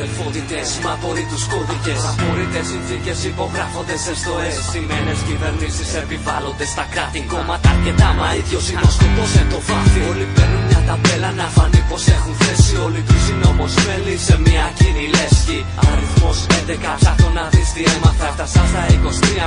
αδελφότητες. Μα απορρίτου κώδικες. Απορρίτε συνθήκες υπογράφονται σε στοέ. Σημαίνες κυβερνήσεις επιβάλλονται στα κράτη. Κόμματα αρκετά, μα ίδιος είναι ο σκοπός εν το βάθη. Όλοι παίρνουν μια ταμπέλα να φανεί πως έχουν θέση. Όλοι τους είναι όμω μέλη σε μια κοινή λέσχη. Αριθμός 11, ψάχνω να δεις τι έμαθα. Έφτασα στα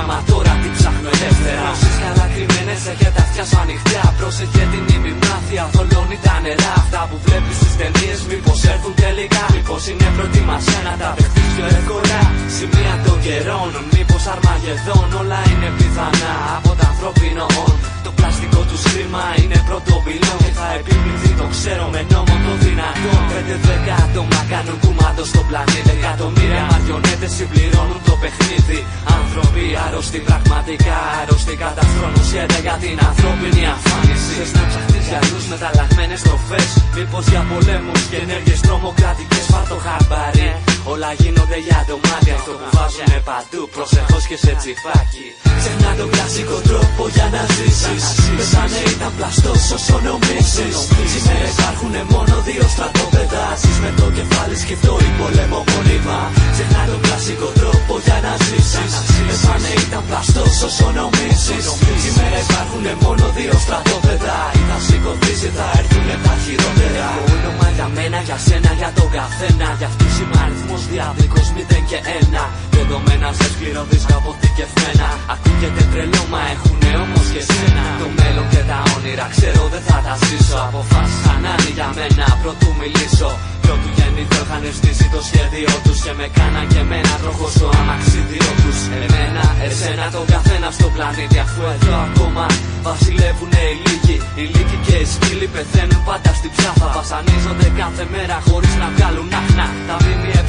23, μα τώρα τι ψάχνω ελεύθερα. Γνώσει καλά κρυμμένε, έχετε αυτιά σου ανοιχτά. Πρόσεχε την ημιμάθεια, θολώνει τα νερά. Αυτά που βλέπεις στις ταινίες, μήπως έρθουν τελικά. Μήπως είναι προετοιμασία να τα δεχτεί πιο εύκολα. Σημεία των καιρών, μήπως αρμαγεδόν. Όλα είναι πιθανά από τα ανθρώπινο όν. Το πλαστικό του χρήμα είναι πρώτο πυλόν και θα επιβληθεί το ξέρω με νόμο το δυνατό. Πέντε δέκα άτομα κάνουν κουμάντο στο πλανήτη. Εκατομμύρια μαριονέτες συμπληρώνουν το παιχνίδι. Άνθρωποι άρρωστοι, πραγματικά άρρωστοι. Καταστρώνουν σχέδια για την ανθρώπινη αφάνιση. Θες να ψαχτεί για άλλους μεταλλαγμένες τροφές. Μήπως για πολέμους και ενέργειες τρομοκρατικές πάρ' το χαμπάρι. Όλα γίνονται για δωμάτια. Αυτό που βάζουνε παντού. Προσεχώς και σε τσιφάκι. Ξεχνά τον κλασικό τρόπο για να ζήσεις. Πεθάνε ήταν πλαστό όσο νομίζει. Σήμερα υπάρχουν μόνο δύο στρατόπεδα. Ζεις με το κεφάλι σκεφτό ή πολέμο μόνιμα. Ξεχνά τον κλασικό τρόπο για να ζήσεις. Πεθάνε ήταν πλαστό όσο νομίζει. Σήμερα υπάρχουν μόνο δύο στρατόπεδα. Ή θα σηκωθείς ή θα έρθουν τα χειρότερα. Όνομα για μένα, για σένα, για τον καθένα. Για αυτούς είμαι αριθμό διαδικό 0 και 1. Δεδομένα σε σκληρό δίσκο αποθηκευμένα. Ακούγεται τρελό, μα έχουνε όμως και σένα. Το μέλλον και τα όνειρα ξέρω δεν θα τα ζήσω. Αποφάσισαν άλλοι για μένα πρωτού μιλήσω. Πρώτου γεννήθω είχαν στήσει το σχέδιο τους και με κάναν και εμένα τροχό στο αμαξίδιο τους. Εμένα, εσένα, τον καθένα στο πλανήτη. Αφού εδώ ακόμα βασιλεύουνε οι λύκοι. Οι λύκοι και οι σκύλοι πεθαίνουν πάντα στην ψάφα. Βασανίζονται κάθε μέρα χωρίς να βγάλουν άχνα. Τα ΜΜΕ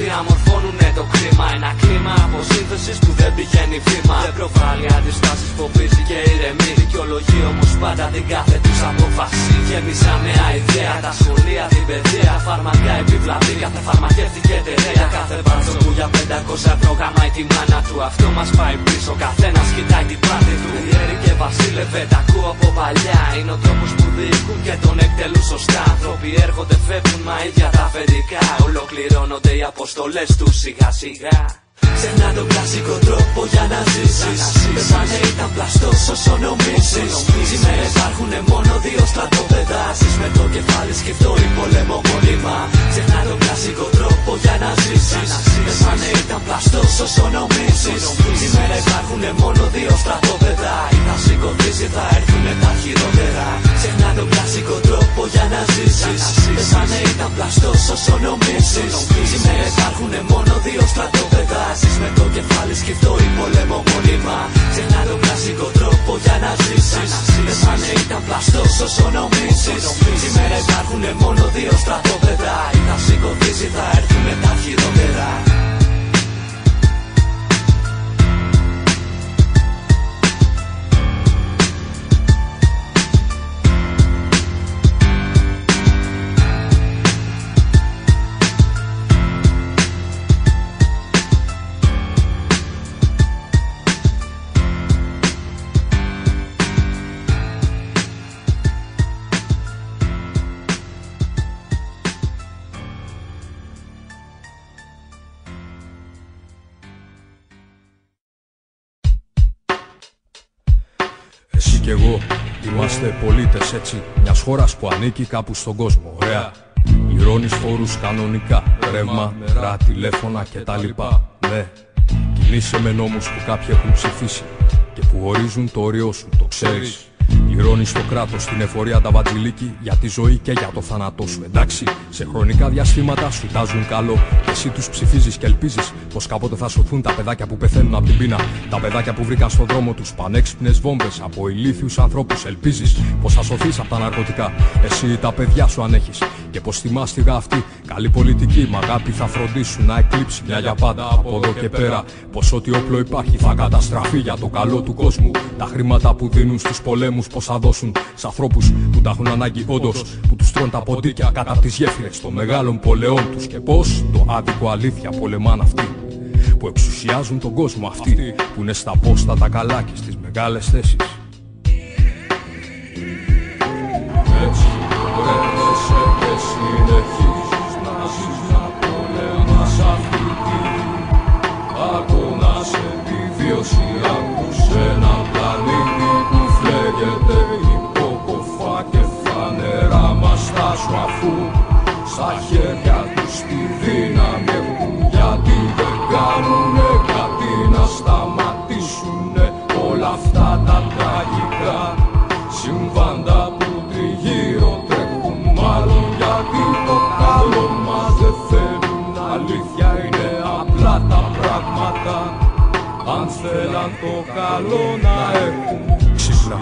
διαμορφώνουνε το κλίμα. Ένα κλίμα αποσύνθεσης που δεν πηγαίνει βήμα. Δεν προβάλλει αντιστάσεις, φοβίζει και ηρεμεί. Δικαιολογεί όμως πάντα την κάθε τους απόφαση. Γέμισα νέα ιδέα, τα σχολεία, την παιδεία. Φάρμακα επιβλαβή, κάθε φαρμακεύτηκε εταιρεία. Κάθε μπάτσο που για 500 ευρώ γαμάει τη μάνα του. Αυτό μας πάει πίσω, καθένας κοιτάει την πλάτη του. Ιέρη και βασίλευε, τα ακούω από παλιά. Είναι ο τρόπος που διοικούν και τον εκτελούν σωστά. Άνθρωποι έρχονται, φεύγουν, μα ίδια τα αφεντικά. Ολοκληρώνονται οι αποστολές τους σιγά σιγά. Ξεχνά τον κλασικό τρόπο για να ζήσεις Πεθάνε ήταν πλαστός όσο νομίζεις Σήμερα υπάρχουν μόνο όσο νομίζεις Σήμερα υπάρχουν μόνο δύο στρατόπεδα Ή θα σηκωθείς ή θα έρθουν τα χειρότερα. Ξεχνά τον κλασικό τρόπο για να ζήσεις. Πεθάνε ήταν πλαστός όσο νομίζεις Σήμερα υπάρχουν μόνο δύο στρατόπεδα Ζεις με το κεφάλι σκεφτό ή πολέμο μόνιμα. Ξεχνά τον κλασικό τρόπο για να ζήσεις. Πεθάνε ήταν πλαστός όσο νομίζεις Σήμερα υπάρχουν μόνο δύο στρατόπεδα Ή θα σηκωθείς ή θα έρθουν τα χειρότερα έτσι Μιας χώρας που ανήκει κάπου στον κόσμο. Ωραία. Πληρώνεις φόρους κανονικά Ρεύμα, νερά, τηλέφωνα κτλ Ναι. Κινείσαι με νόμους που κάποιοι έχουν ψηφίσει Και που ορίζουν το όριό σου Το ξέρεις Πληρώνεις το κράτος την εφορία τα βατζιλίκη για τη ζωή και για το θάνατό σου. Εντάξει, σε χρονικά διαστήματα σου τάζουν καλό. Και εσύ τους ψηφίζεις και ελπίζεις πως κάποτε θα σωθούν τα παιδάκια που πεθαίνουν από την πείνα. Τα παιδάκια που βρήκαν στον δρόμο τους πανέξυπνες βόμβες από ηλίθιους ανθρώπους. Ελπίζεις πως θα σωθείς από τα ναρκωτικά. Εσύ ή τα παιδιά σου αν έχεις. Και πως στη μάστιγα αυτή καλή πολιτική μ' αγάπη θα φροντίσουν να εκλείψει μια για πάντα από εδώ και πέρα. Πως ό,τι όπλο υπάρχει θα καταστραφεί για το καλό του κόσμου. Τα χρήματα που δίνουν στους πολέμους πώ θα δώσουν σε ανθρώπους που τα έχουν ανάγκη όντως. Που τους τρώνε τα ποντίκια κατά από τι γέφυρες των μεγάλων πολεών τους. Και πώ το άδικο αλήθεια πολεμάν αυτοί που εξουσιάζουν τον κόσμο αυτοί που είναι στα πόστα τα καλά και στις μεγάλες θέσεις. Επιβιωσιακού σε ένα πλανήτη που φλέγεται υποκοφά και φανερά μας τα αφού στα χέρια θέλαν το καλό να έχουν. Ξύπνα,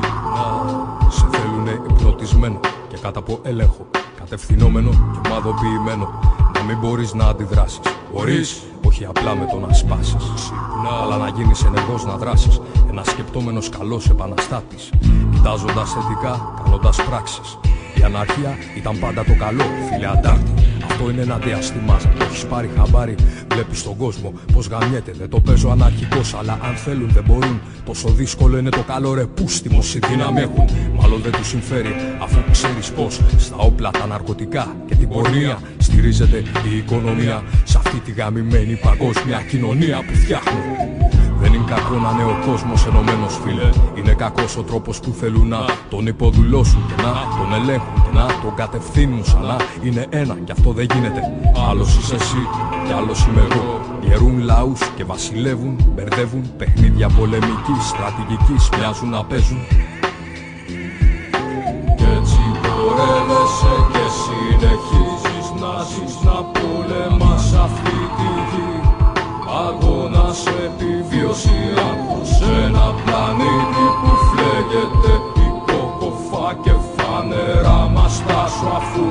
σε θέλουνε υπνοτισμένο και κάτω από έλεγχο κατευθυνόμενο και ομαδοποιημένο. Να μην μπορείς να αντιδράσεις Μπορείς, όχι απλά με το να σπάσεις. Αλλά να γίνεις ενεργός να δράσεις. Ένας σκεπτόμενος καλός επαναστάτης Κοιτάζοντας θετικά, κάνοντας πράξεις. Η αναρχία ήταν πάντα το καλό, φίλε αντάρτη αυτό είναι ένα διάστημά. Το έχεις πάρει χαμπάρι, βλέπεις τον κόσμο πω γαμιέται. Δεν το παίζω αναρχικός, αλλά αν θέλουν δεν μπορούν. Πόσο δύσκολο είναι το καλό ρε πούστιμο, η δύναμη έχουν. Μάλλον δεν τους συμφέρει, αφού ξέρεις πως στα όπλα, τα ναρκωτικά και την πορνεία στηρίζεται η οικονομία. Σε αυτή τη γαμημένη παγκόσμια κοινωνία που φτιάχνουν. Δεν είναι κακό να είναι ο κόσμος ενωμένος, φίλε. Είναι κακός ο τρόπος που θέλουν να τον υποδουλώσουν και να τον ελέγχουν και να τον κατευθύνουν σαν να είναι ένα. Και αυτό δεν γίνεται. Άλλος είσαι εσύ και άλλος είμαι εγώ. Γερούν λαούς και βασιλεύουν, μπερδεύουν παιχνίδια πολεμικής, στρατηγικής. Μοιάζουν να παίζουν. Κι έτσι πορεύεσαι και συνεχίζεις να ζεις να πολεμάς αυτή τη γη. Αγώνας επιβιωσιακός σε ένα πλανήτη που φλέγεται υποκοφά και φανερά μας τα αφού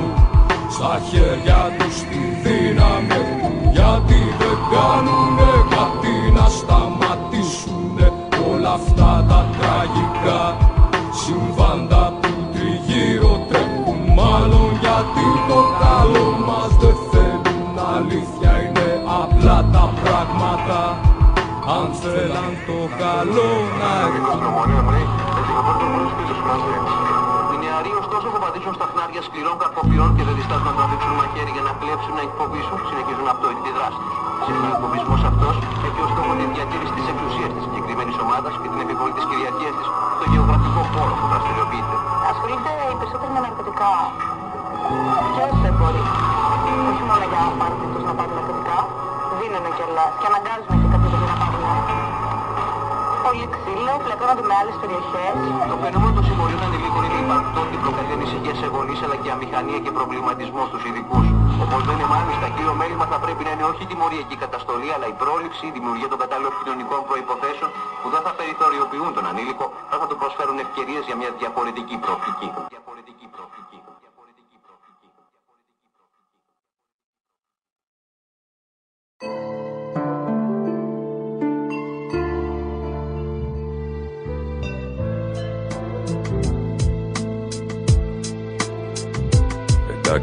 στα χέρια τους τη δύναμη έχουν γιατί δεν κάνουνε κάτι να σταματήσουνε όλα αυτά τα τραγικά συμβάντα που τριγύρω τρέχουν. Μάλλον γιατί το καλό μας δεν πράγματα αν θέλαν το καλό να έχουν νεαροί ωστόσο βομβαδίζουν στα χνάρια σκληρών καρποποιών και δεν διστάζουν να τραβήξουν μαχαίρι για να κλέψουν, να εκφοβήσουν, συνεχίζουν αυτόητη τη δράση τους. Συχνά ο εκφοβισμός αυτός έχει ως στόχο τη διατήρηση της εξουσίας της συγκεκριμένης ομάδας και την επιβολή της κυριαρχίας της στο γεωγραφικό χώρο που δραστηριοποιείται. Ασχολείται οι περισσότεροι με ναρκωτικά. Ποιος δεν μπορεί; Όχι μόνο για απάντητους να πάρουν ναρκωτικά. Δίνουν κιόλας και αναγκάζουν και κάποιους να πάρουν. Πολύ ξύλο, πλεκώνονται με άλλες περιοχές. Το φαινόμενο των συμμοριών ανηλίκων είναι υπαρκτό και προκαλεί ανησυχία σε γονείς αλλά και αμηχανία και προβληματισμό στους ειδικούς. Όπως λένε μάλιστα, κύριο μέλημα θα πρέπει να είναι όχι η τιμωριακή καταστολή, αλλά η πρόληψη, η δημιουργία των κατάλληλων κοινωνικών προϋποθέσεων που δεν θα περιθωριοποιούν τον ανήλικο, αλλά θα του προσφέρουν ευκαιρίες για μια διαφορετική προοπτική.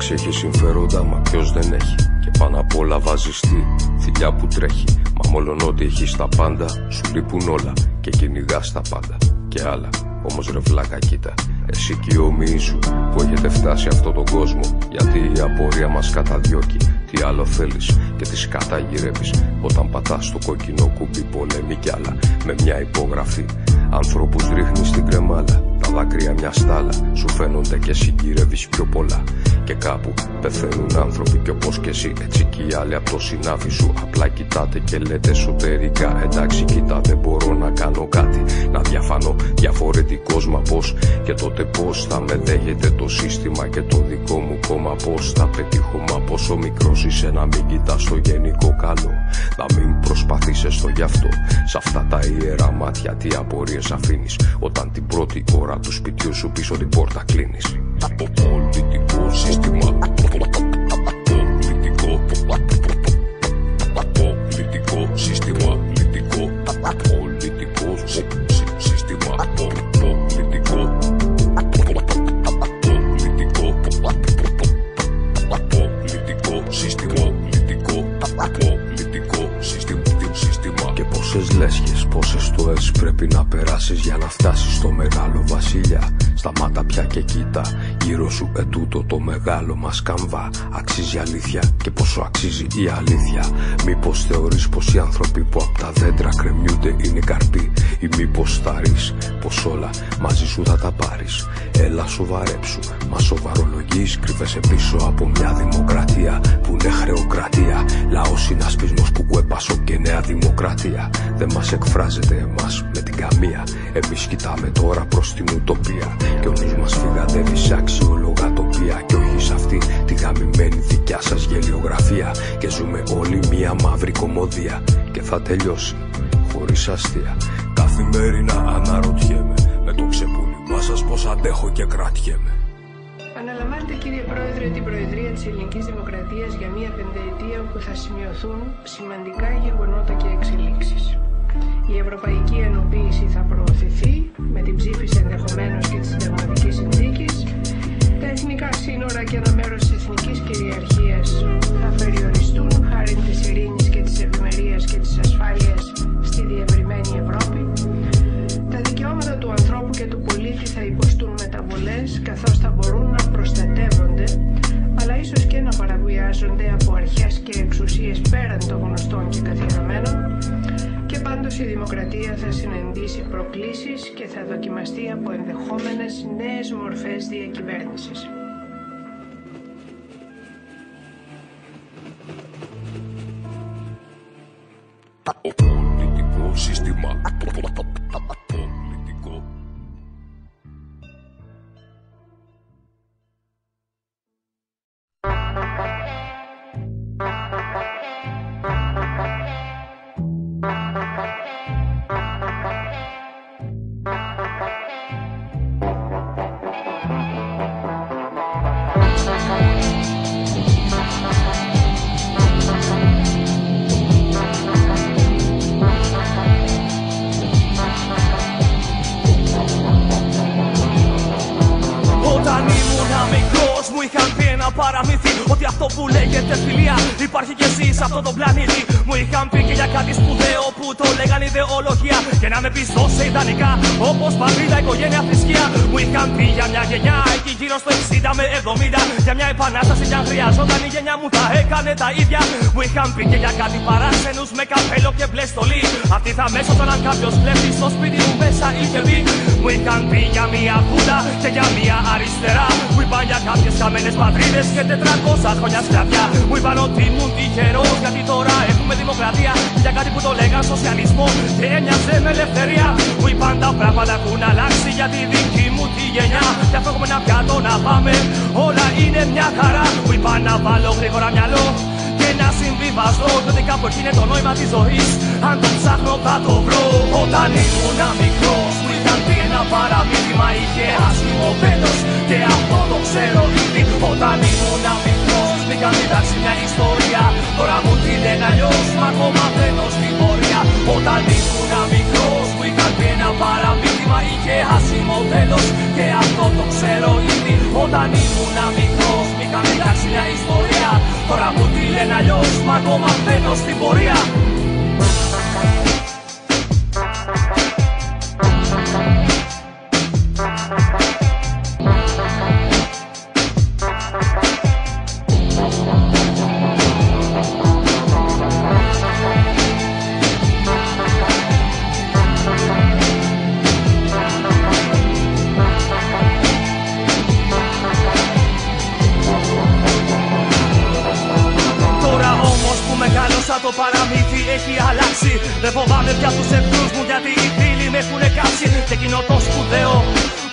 Εντάξει έχει συμφέροντα μα ποιος δεν έχει. Και πάνω απ' όλα βάζεις τη θηλιά που τρέχει. Μα μόλον ότι έχεις τα πάντα Σου λείπουν όλα και κυνηγάς τα πάντα. Και άλλα όμως ρε βλάκα κοίτα. Εσύ και οι ομοίοι σου που έχετε φτάσει αυτόν τον κόσμο. Γιατί η απορία μας καταδιώκει. Τι άλλο θέλεις και τις σκάτα γυρεύεις Όταν πατάς το κόκκινο κουμπί πολέμη κι άλλα. Με μια υπογραφή. Ανθρώπους ρίχνεις στην κρεμάλα τα δάκρυα μια στάλα. Σου φαίνονται και συγκυρεύεις πιο πολλά Και κάπου πεθαίνουν άνθρωποι κι όπως και εσύ. Έτσι κι οι άλλοι από το συνάφι σου. Απλά κοιτάτε και λέτε εσωτερικά. Εντάξει κοίτα δεν μπορώ να κάνω κάτι. Να διαφανώ διαφορετικός μα πως Και τότε πως θα με δέχεται το σύστημα Και το δικό μου κόμμα πως θα πετύχω Μα πόσο μικρός είσαι να μην κοιτάς το γενικό καλό. Να μην προσπαθήσεις το γι' αυτό. Σ' αυτά τα ιερά μάτια τι απορίες αφήνεις. Όταν την πρώτη ώρα του σπιτιού σου πίσω την πόρτα κλείνεις. Από πολιτικό σύστημα. Πολιτικό Πολιτικό σύστημα. Πολιτικό Πολιτικό σύστημα. Πολιτικό Πολιτικό Πολιτικό σύστημα. Πολιτικό Πολιτικό σύστημα. Και πόσες λέσχες, πόσες τοές πρέπει να περάσεις για να φτάσεις στο μεγάλο βασιλιά Σταμάτα πια και κοίτα Γύρω σου. Ετούτο το μεγάλο μας καμβά. Αξίζει αλήθεια και πόσο αξίζει η αλήθεια. Μήπως θεωρείς πως οι άνθρωποι που από τα δέντρα κρεμιούνται είναι καρποί; Ή μήπως θα ρεις πως όλα μαζί σου θα τα πάρεις; Έλα σοβαρέψου, μα σοβαρολογείς Κρύβεσαι πίσω από μια δημοκρατία που είναι χρεοκρατία. Λαός συνασπισμός που κουέπασο και νέα δημοκρατία. Δεν μας εκφράζεται εμάς με την καμία. Εμείς κοιτάμε τώρα προς την ουτοπία. Και ο νους μας φυγαδεύει σε αξιόλογα τοπία Και όχι σε αυτή τη γαμημένη δικιά σας γελιογραφία Και ζούμε όλοι μια μαύρη κομμωδία Και θα τελειώσει χωρίς αστεία Καθημερινά αναρωτιέμαι Με το ξεπούλημά σας πως αντέχω και κρατιέμαι Αναλαμβάνετε κύριε Πρόεδρε την Προεδρία της Ελληνικής Δημοκρατίας για μια πενταετία όπου θα σημειωθούν σημαντικά γεγονότα και εξελίξεις. Η Ευρωπαϊκή Ενοποίηση θα προωθηθεί με την ψήφιση ενδεχομένως και της συνταγματικής συνθήκης. Τα εθνικά σύνορα και ένα μέρος της εθνικής κυριαρχίας θα περιοριστούν χάρη της ειρήνης και της ευημερίας και της ασφάλειας στη διευρυμένη Ευρώπη. Τα δικαιώματα του ανθρώπου και του πολίτη θα υποστούν μεταβολές καθώς θα μπορούν να προστατεύονται αλλά ίσως και να παραβιάζονται από αρχές και εξουσίες πέραν των γνωστών και καθιερωμένων και πάντως η δημοκρατία θα συναντήσει προκλήσεις και θα δοκιμαστεί από ενδεχόμενες νέες μορφές διακυβέρνησης. Το παραμύθι έχει αλλάξει. Δεν φοβάμαι πια τους εχθρούς μου γιατί οι φίλοι με έχουν κάψει. Και εκείνο το σπουδαίο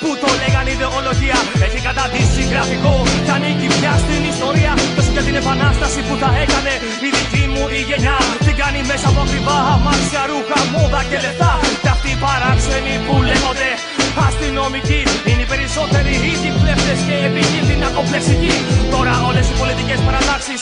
που το λέγανε ιδεολογία Έχει καταδύσει γραφικό. Και ανήκει πια στην ιστορία. Τόσο για την επανάσταση που θα έκανε η δική μου η γενιά. Την κάνει μέσα από ακριβά αμάξια, ρούχα, μόδα και λεφτά. Και αυτοί οι παράξενοι που λέγονται αστυνομικοί Είναι οι περισσότεροι ίδιοι κλέφτες και επικίνδυνα κομπλεξικοί Τώρα όλες οι πολιτικές παρατάξεις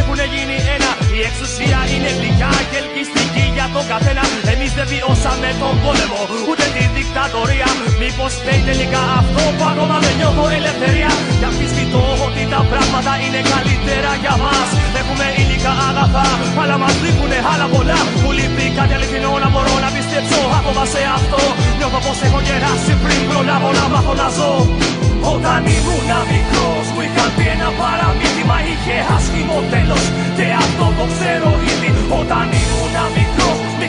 έχουν γίνει ένα. Η εξουσία είναι γλυκιά και ελκυστική για τον καθένα. Εμείς δεν βιώσαμε τον πόλεμο ούτε τη δικτατορία. Μήπως φταίει τελικά αυτό που ακόμα δεν νιώθω ελευθερία. Και αμφισβητώ ότι τα πράγματα είναι καλύτερα για μας. Έχουμε υλικά αγαθά αλλά μας λείπουνε άλλα πολλά. Μου λείπει κάτι αληθινό να μπορώ να πιστέψω ακόμα σε αυτό. Νιώθω πως έχω γεράσει πριν χρόνια πολλά πολλά μάθω να ζω. Όταν ήμουν μικρός μου είχαν πει ένα παραμύθι Μα είχε άσχημο τέλος. Και αυτό το ξέρω ήδη. Όταν ήμουν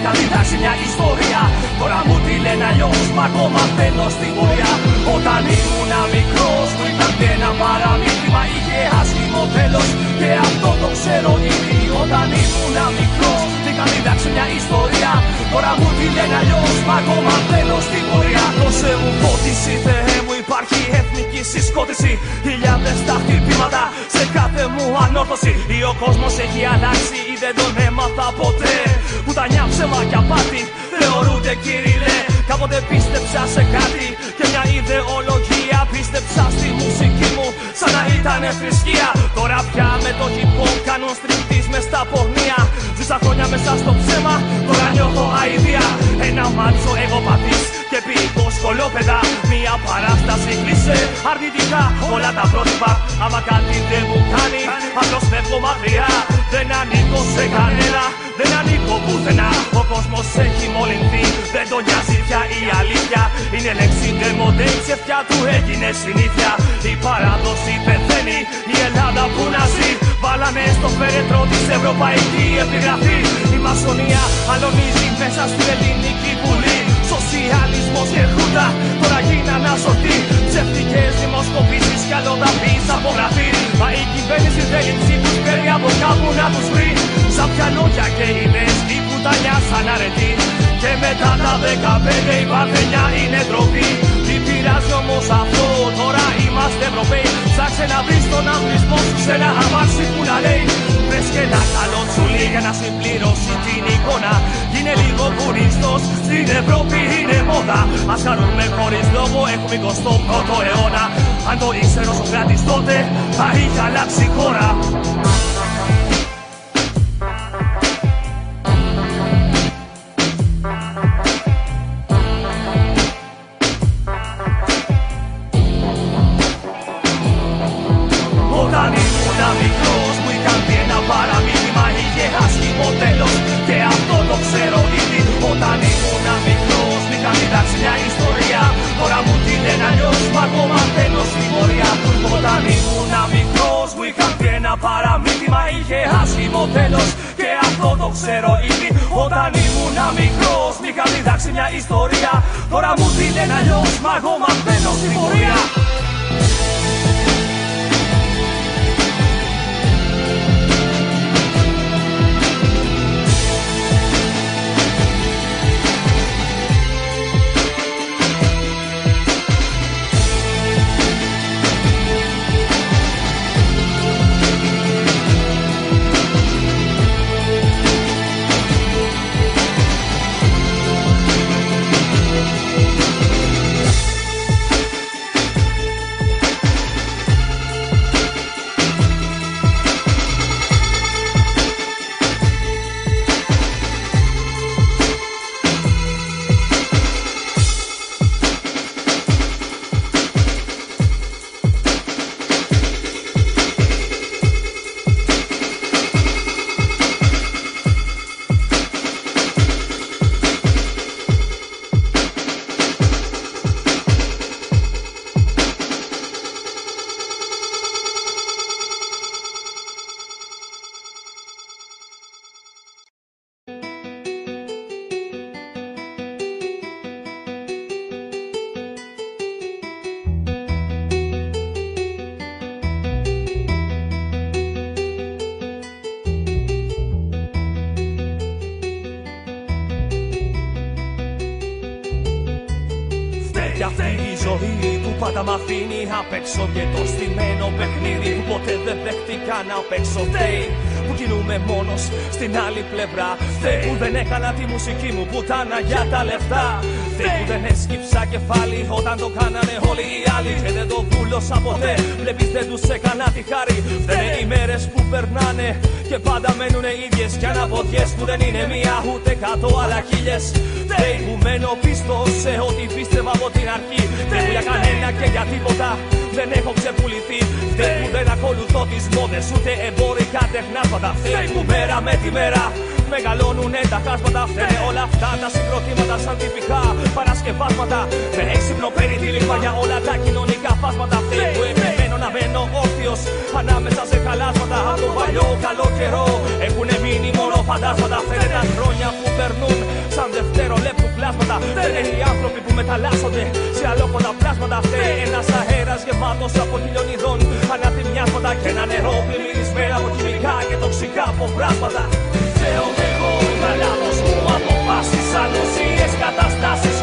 μικρός μου είχαν διδάξει μια ιστορία. Τώρα μου τη λένε αλλιώς μα ακόμα θέλω στην πορεία Όταν ήμουν μικρός μου είχαν πει ένα παραμύθι Μα είχε άσχημο τέλος. Και αυτό το ξέρω ήδη Όταν ήμουν μικρός είχαν διδάξει μια ιστορία. Τώρα μου τη λένε αλλιώς μα ακόμα θέλω στην πορεία Δώσε μου φώτιση Θεέ μου υπάρχει εθνική συσκότηση Χιλιάδες τα χτυπήματα σε κάθε μου ανόρθωση. Ή ο κόσμος έχει αλλάξει ή δεν τον έμαθα ποτέ. Πουτανιά ψέμα και απάτη θεωρούνται κύριε. Κάποτε πίστεψα σε κάτι και μια ιδεολογία Πίστεψα στη μουσική μου. Σαν να ήταν θρησκεία. Τώρα πια με το hip hop κάνουν στριπτής μες στα πορνεία Ζήσα χρόνια μέσα στο ψέμα, τώρα νιώθω αηδία. Ένα μάτσο εγώ πατής και ποιητό σκολόπεδα Μια παράσταση κλείσε αρνητικά όλα τα πρότυπα. Άμα κάτι δεν μου κάνει, απλώς φεύγω μακριά. Δεν ανήκω σε κανένα, δεν ανήκω πουθενά. Ο κόσμος έχει μολυνθεί, δεν τον νοιάζει πια η αλήθεια. Είναι λέξη ντεμοντέ, η ψευτιά του έγινε συνήθεια. Η παράδοση πεθαίνει, η Ελλάδα που να ζει Βάλανε στο φέρετρο της Ευρωπαϊκή Επιγραφή. Η μασονία αλωνίζει μέσα στην ελληνική βουλή. Σοσιαλισμός και χούντα τώρα γίνανε ασωτοί Ψευτικές δημοσκοπήσεις κι αλλοδαπείς απογραφή Μα η κυβέρνηση θέλει ψήφους παίρνει από κάπου να τους βρει. Σαν πια λόγια και είναι η κουταλιά σαν αρετή. Και μετά τα δεκαπέντε η παρθενιά είναι ντροπή. Τι πειράζει όμως αυτό. τώρα είμαστε Ευρωπαίοι. Ψάξε να βρεις τον αθλισμό σου σε ένα αμάξι που να λέει Βρες και ένα καλό τσουλί για να συμπληρώσει την εικόνα Είναι λίγο κουριστός, στην Ευρώπη είναι μόδα. Ας χαρούμε χωρίς λόγο, έχουμε 21ο αιώνα. Αν το ήξερε ο Σοκράτης τότε, θα είχε αλλάξει η χώρα αλλά χίλιες Φταίει που μένω πίστος σε ό,τι πίστευα από την αρχή Δεν για κανένα και για τίποτα δεν έχω ξεπουληθεί. Δεν που δεν ακολουθώ τις μόδες ούτε εμπόρικα τεχνάσματα. Φταίει που μέρα με τη μέρα μεγαλώνουνε τα χάσματα. Φταίνε όλα αυτά τα συγκροτήματα σαν τυπικά παρασκευάσματα. Με έξυπνο παίρνει τη για όλα τα κοινωνικά φάσματα. Φταίει που επιμένω να μένω όρθιος ανάμεσα σε χαλάσματα. Από τον παλιό καλό καιρό έχουν μείνει μόνο φαντάσματα. Φαίνεται τα χρόνια που περνούν σαν δευτερολέπτου πλάσματα. Δεν είναι οι άνθρωποι που μεταλλάσσονται σε αλόκονα πλάσματα. Φταίει ένας αέρας γεμάτος από χιλιονιδών ανατιμιάσματα και ένα νερό πλημμυρισμένο από χημικά και τοξικά αποβράσματα. Φταίω κι εγώ τα λάθος μου αποφάσεις ανοσίες καταστάσεις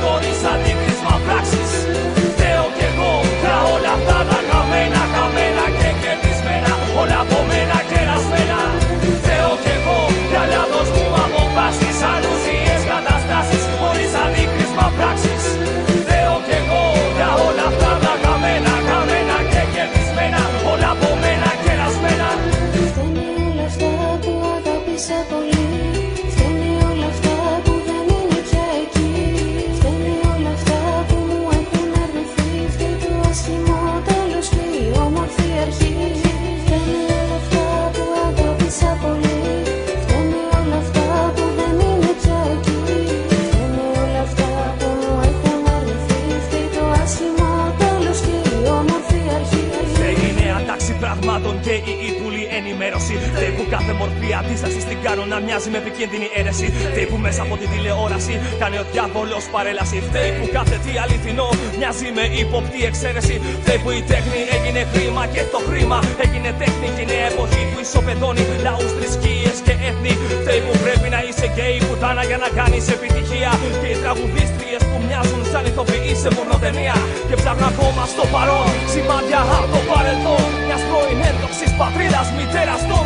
που κάθε μορφή αντίσταση την κάνω να μοιάζει με επικίνδυνη αίρεση. Δεν που μέσα από την τηλεόραση κάνει ο διάβολος παρέλαση. Φταίει που κάθε τι αληθινό μοιάζει με ύποπτη εξαίρεση. Φταίει που η τέχνη έγινε χρήμα και το χρήμα έγινε τέχνη. Και είναι εποχή που ισοπεδώνει λαούς, θρησκείες και έθνη. Φταίει που πρέπει να είσαι γκέι πουτάνα για να κάνεις επιτυχία. Και οι τραγουδίστριες που μοιάζουν σαν ηθοποιοί σε μονοτενία. Και ψάχνω ακόμα στο παρόν σημάδια από το παρελθόν. Μιας πρώην ένδοξης πατρίδας, μητέρας των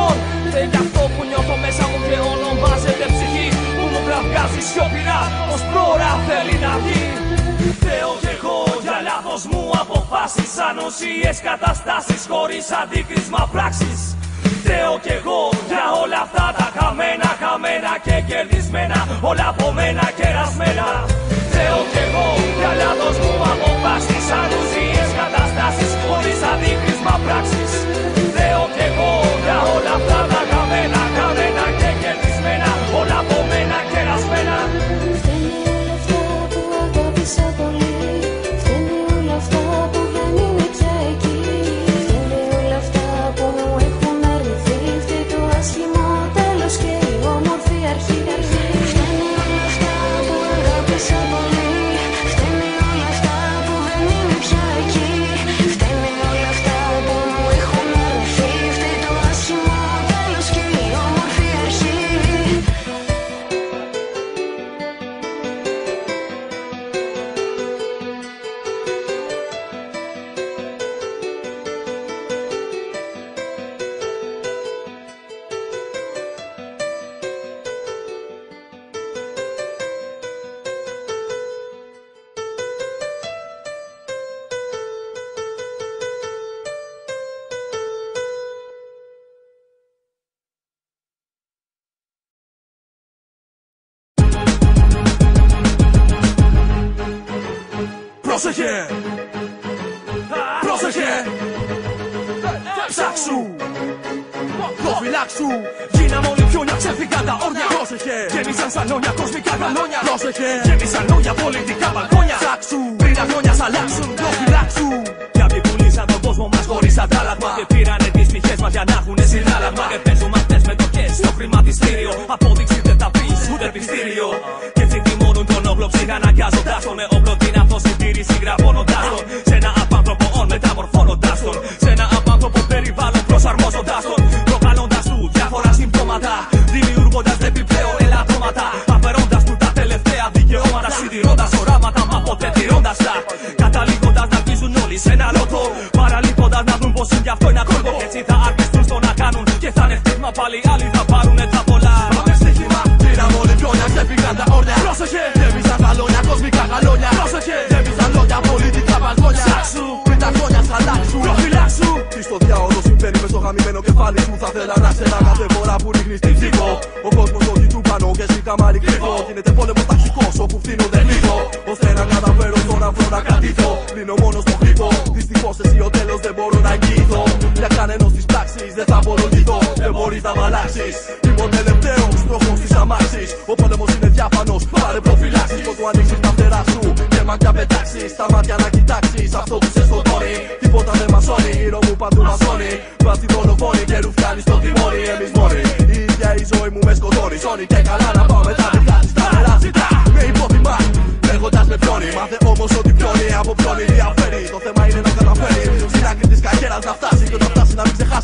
πολιτισμών. Δεν γι' αυτό που νιώθω μέσα μου και ονομάζεται ψυχή. Που μου κραυγάζει σιωπηρά, πω πρόωρα θέλει να βγει. Φταίω κι εγώ για λάθος μου αποφάσεις. Ανοσίες καταστάσεις χωρίς αντίκρισμα πράξη. Φταίω κι εγώ για όλα αυτά τα χαμένα, χαμένα και κερδισμένα. Όλα από μένα κερασμένα. Φταίω κι εγώ για λάθος μου αποφάσεις Ανουσίες καταστάσεις χωρίς αντίκρισμα πράξεις Φταίω κι εγώ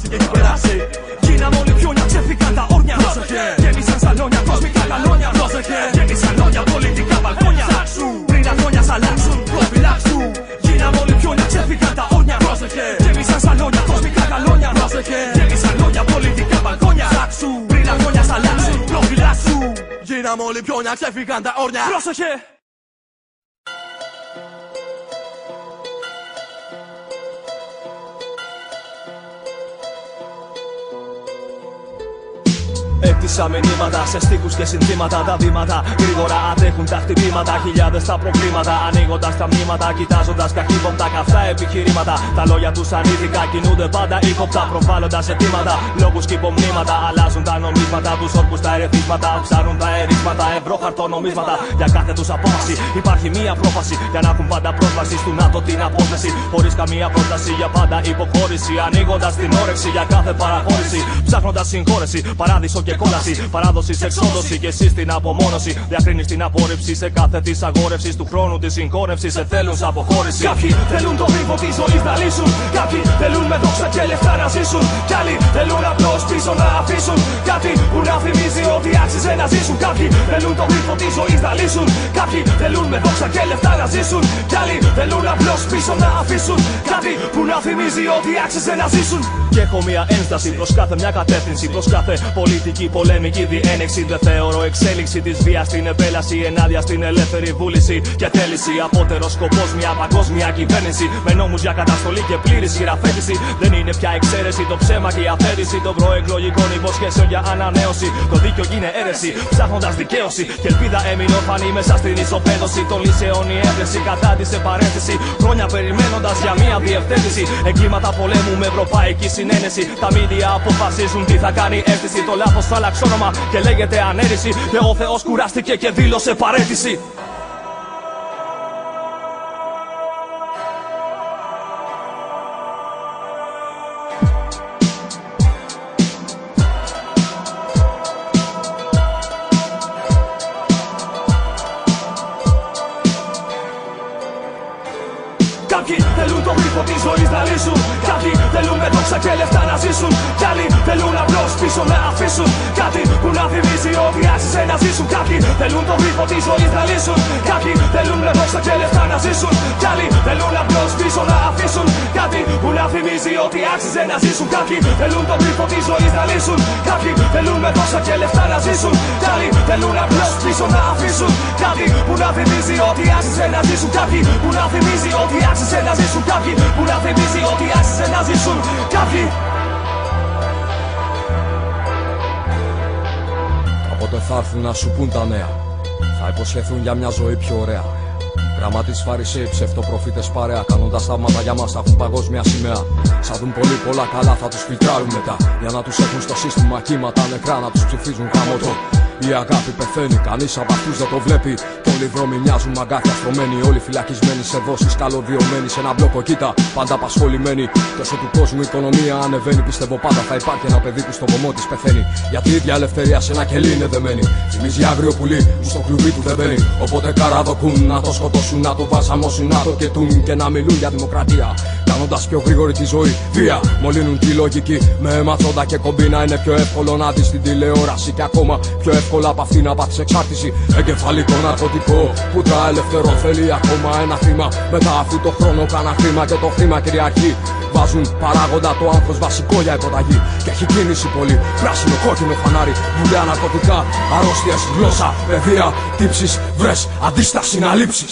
να μην ξεχάσει και έχει περάσει. Γίναμε όλοι πιόνια, ξεφύγαν τα όρνια Πρόσεχε. Γέμισαν σαλόνια, κοσμικά καλόνια Πρόσεχε. Γέμισαν λόγια, πολιτικά μπαλκόνια Σάξου. Πριν τα χρόνια σ' αλλάξουν, Προφυλάξου. γίναμε όλοι πιόνια, ξεφύγαν τα όρνια Πρόσεχε. Γέμισαν σαλόνια, κοσμικά καλόνια Πρόσεχε. Γέμισαν λόγια, πολιτικά μπαλκόνια Σάξου. Πριν τα χρόνια σ' αλλάξουν, προφυλάξου Γίναμε όλοι πιόνια, ξέφυγαν τα όρνια. Πρόσεχε Έκτισα μηνύματα σε στίχους και συνθήματα. Τα βήματα γρήγορα αντέχουν τα χτυπήματα. Χιλιάδες τα προβλήματα. Ανοίγοντας τα μνήματα, κοιτάζοντας καχύποπτα καυτά επιχειρήματα. Τα λόγια τους ανήθικα κινούνται πάντα ύποπτα. Προβάλλοντας αιτήματα, λόγους και υπομνήματα. Αλλάζουν τα νομίσματα, τους όρκους τα ερεθίσματα. Ψάρουν τα ερίσματα, ευρώ χαρτονομίσματα. Για κάθε τους απόφαση υπάρχει μία πρόφαση. Για να έχουν πάντα πρόσβαση στο ΝΑΤΟ την απόσταση. Χωρίς καμία πρόταση για πάντα υποχώρηση. Ανοίγοντας την όρεξη για κάθε παραχώρηση. Ψάχνοντας συγχώρεση, παράδεισο και κόλαση. Παράδοση σε εξόδωση και εσύ στην απομόνωση. Διακρίνεις την απόρριψη σε κάθε της αγόρευσης του χρόνου της συγχώνευσης. Σε θέλουν σε αποχώρησης. Κάποιοι θέλουν το γρήγο της ζωής να λύσουν. Κάποιοι θέλουν με δόξα και λεφτά να ζήσουν. Κι άλλοι θέλουν απλώς πίσω να αφήσουν. Κάτι που να θυμίζει ότι άξιζε να ζήσουν. Κάποιοι θέλουν το γρήγο της ζωής να λύσουν. Κάποιοι θέλουν με δόξα και λεφτά να ζήσουν. Κι άλλοι θέλουν απλώς πίσω να αφήσουν. Κάτι που να θυμίζει ότι άξιζε να ζήσουν. Και έχω μια ένσταση προς κάθε μια κατεύθυνση. Προς κάθε πολιτική πολεμική διένεξη. Δεν θεωρώ εξέλιξη της βίας στην επέλαση. Ενάντια στην ελεύθερη βούληση και θέληση. Απότερος σκοπός μια παγκόσμια κυβέρνηση. Με νόμους για καταστολή και πλήρη χειραφέτηση. Δεν είναι πια εξαίρεση το ψέμα και η αφαίρεση των προεκλογικών υποσχέσεων για ανανέωση. Το δίκιο γίνει αίρεση, ψάχνοντας δικαίωση. Και ελπίδα έμεινε ορφανή μέσα στην ισοπαίδωση των λύσεων. Η έβρεση κατάντησε παρένθεση. Χρόνια περιμένοντας για μια διευθέτηση. Εγκλήματα πολέμου με ευρωπαϊκή συνένεση. Τα μίδια αποφασίζουν τι θα κάνει αίσθηση. Το λάθος θα αλλάξει όνομα και λέγεται ανέρηση. Και ο Θεός κουράστηκε και δήλωσε παρέτηση. Ζωή να λύσουν. Κάποιοι θέλουν με δόξα και λεφτά να ζήσουν. Κι άλλοι θέλουν απλώ πίσω να αφήσουν. Κάτι που να θυμίζει ότι άξιζε να ζήσουν. Κάποιοι θέλουν το γρήγο τη ζωή να λύσουν. Κάποιοι θέλουν με δόξα και λεφτά να ζήσουν. Κι άλλοι θέλουν απλώ πίσω να αφήσουν. Κάτι που να θυμίζει ότι άξιζε να ζήσουν. Κάποιοι θέλουν το γρήγο τη ζωή να λύσουν. Κάποιοι θέλουν με δόξα και λεφτά να ζήσουν. Κι άλλοι θέλουν απλώ πίσω να αφήσουν. Κάτι που να θυμίζει ότι άξιζε να ζήσουν. Κάποιοι που να θυμίζει ότι άξιζε να ζήσουν. Κάποιοι που να θυμίζει ότι άξιζε να ζήσουν. Κάποιοι Κάποτε θα έρθουν να σου πούν τα νέα. Θα υποσχεθούν για μια ζωή πιο ωραία. Γραμματείς φαρισαίοι, ψευτοπροφήτες παρέα. Κάνοντας θαύματα για μας θα έχουν παγκόσμια σημαία. Θα δουν πολύ πολλά καλά, θα τους φιλτράρουν μετά. Για να τους έχουν στο σύστημα κύματα νεκρά, να τους ψηφίζουν χαμότο. Η αγάπη πεθαίνει, κανείς από αυτούς δεν το βλέπει. Κι όλοι οι δρόμοι μοιάζουν μαγκάθια στρωμένοι. Όλοι φυλακισμένοι σε δόσεις, καλωδιωμένοι σε ένα μπλοκο. Κοίτα, πάντα απασχολημένοι. Κι όσο του κόσμου η οικονομία ανεβαίνει, πιστεύω πάντα θα υπάρχει ένα παιδί που στο βωμό της πεθαίνει. Γιατί η ίδια ελευθερία σε ένα κελί είναι δεμένη. Θυμίζει άγριο πουλί που στο κλουβί του δεν μπαίνει. Οπότε καραδοκούν να το σκοτώσουν, να το βασαμώσουν, να το κετούν και να μιλούν για δημοκρατία. Κάνοντας πιο γρήγορη τη ζωή, βία. Μολύνουν τη λογική με αιματώντα και κομπίνα. Είναι πιο εύκολο να δεις την τηλεόραση και ακόμα πιο εύκολα από αυτή να πάθεις εξάρτηση. Εγκεφαλικό ναρκωτικό που τα ελευθερώ θέλει ακόμα ένα θύμα. Μετά αφού το χρόνο κάνα χρήμα και το χρήμα κυριαρχεί. Βάζουν παράγοντα το άγχος βασικό για υποταγή. Και έχει κίνηση πολύ. Πράσινο, κόκκινο φανάρι. Βουλιά ναρκωτικά, αρρώστιες, γλώσσα, παιδεία, τύψεις. Βρες αντίσταση να λείψει.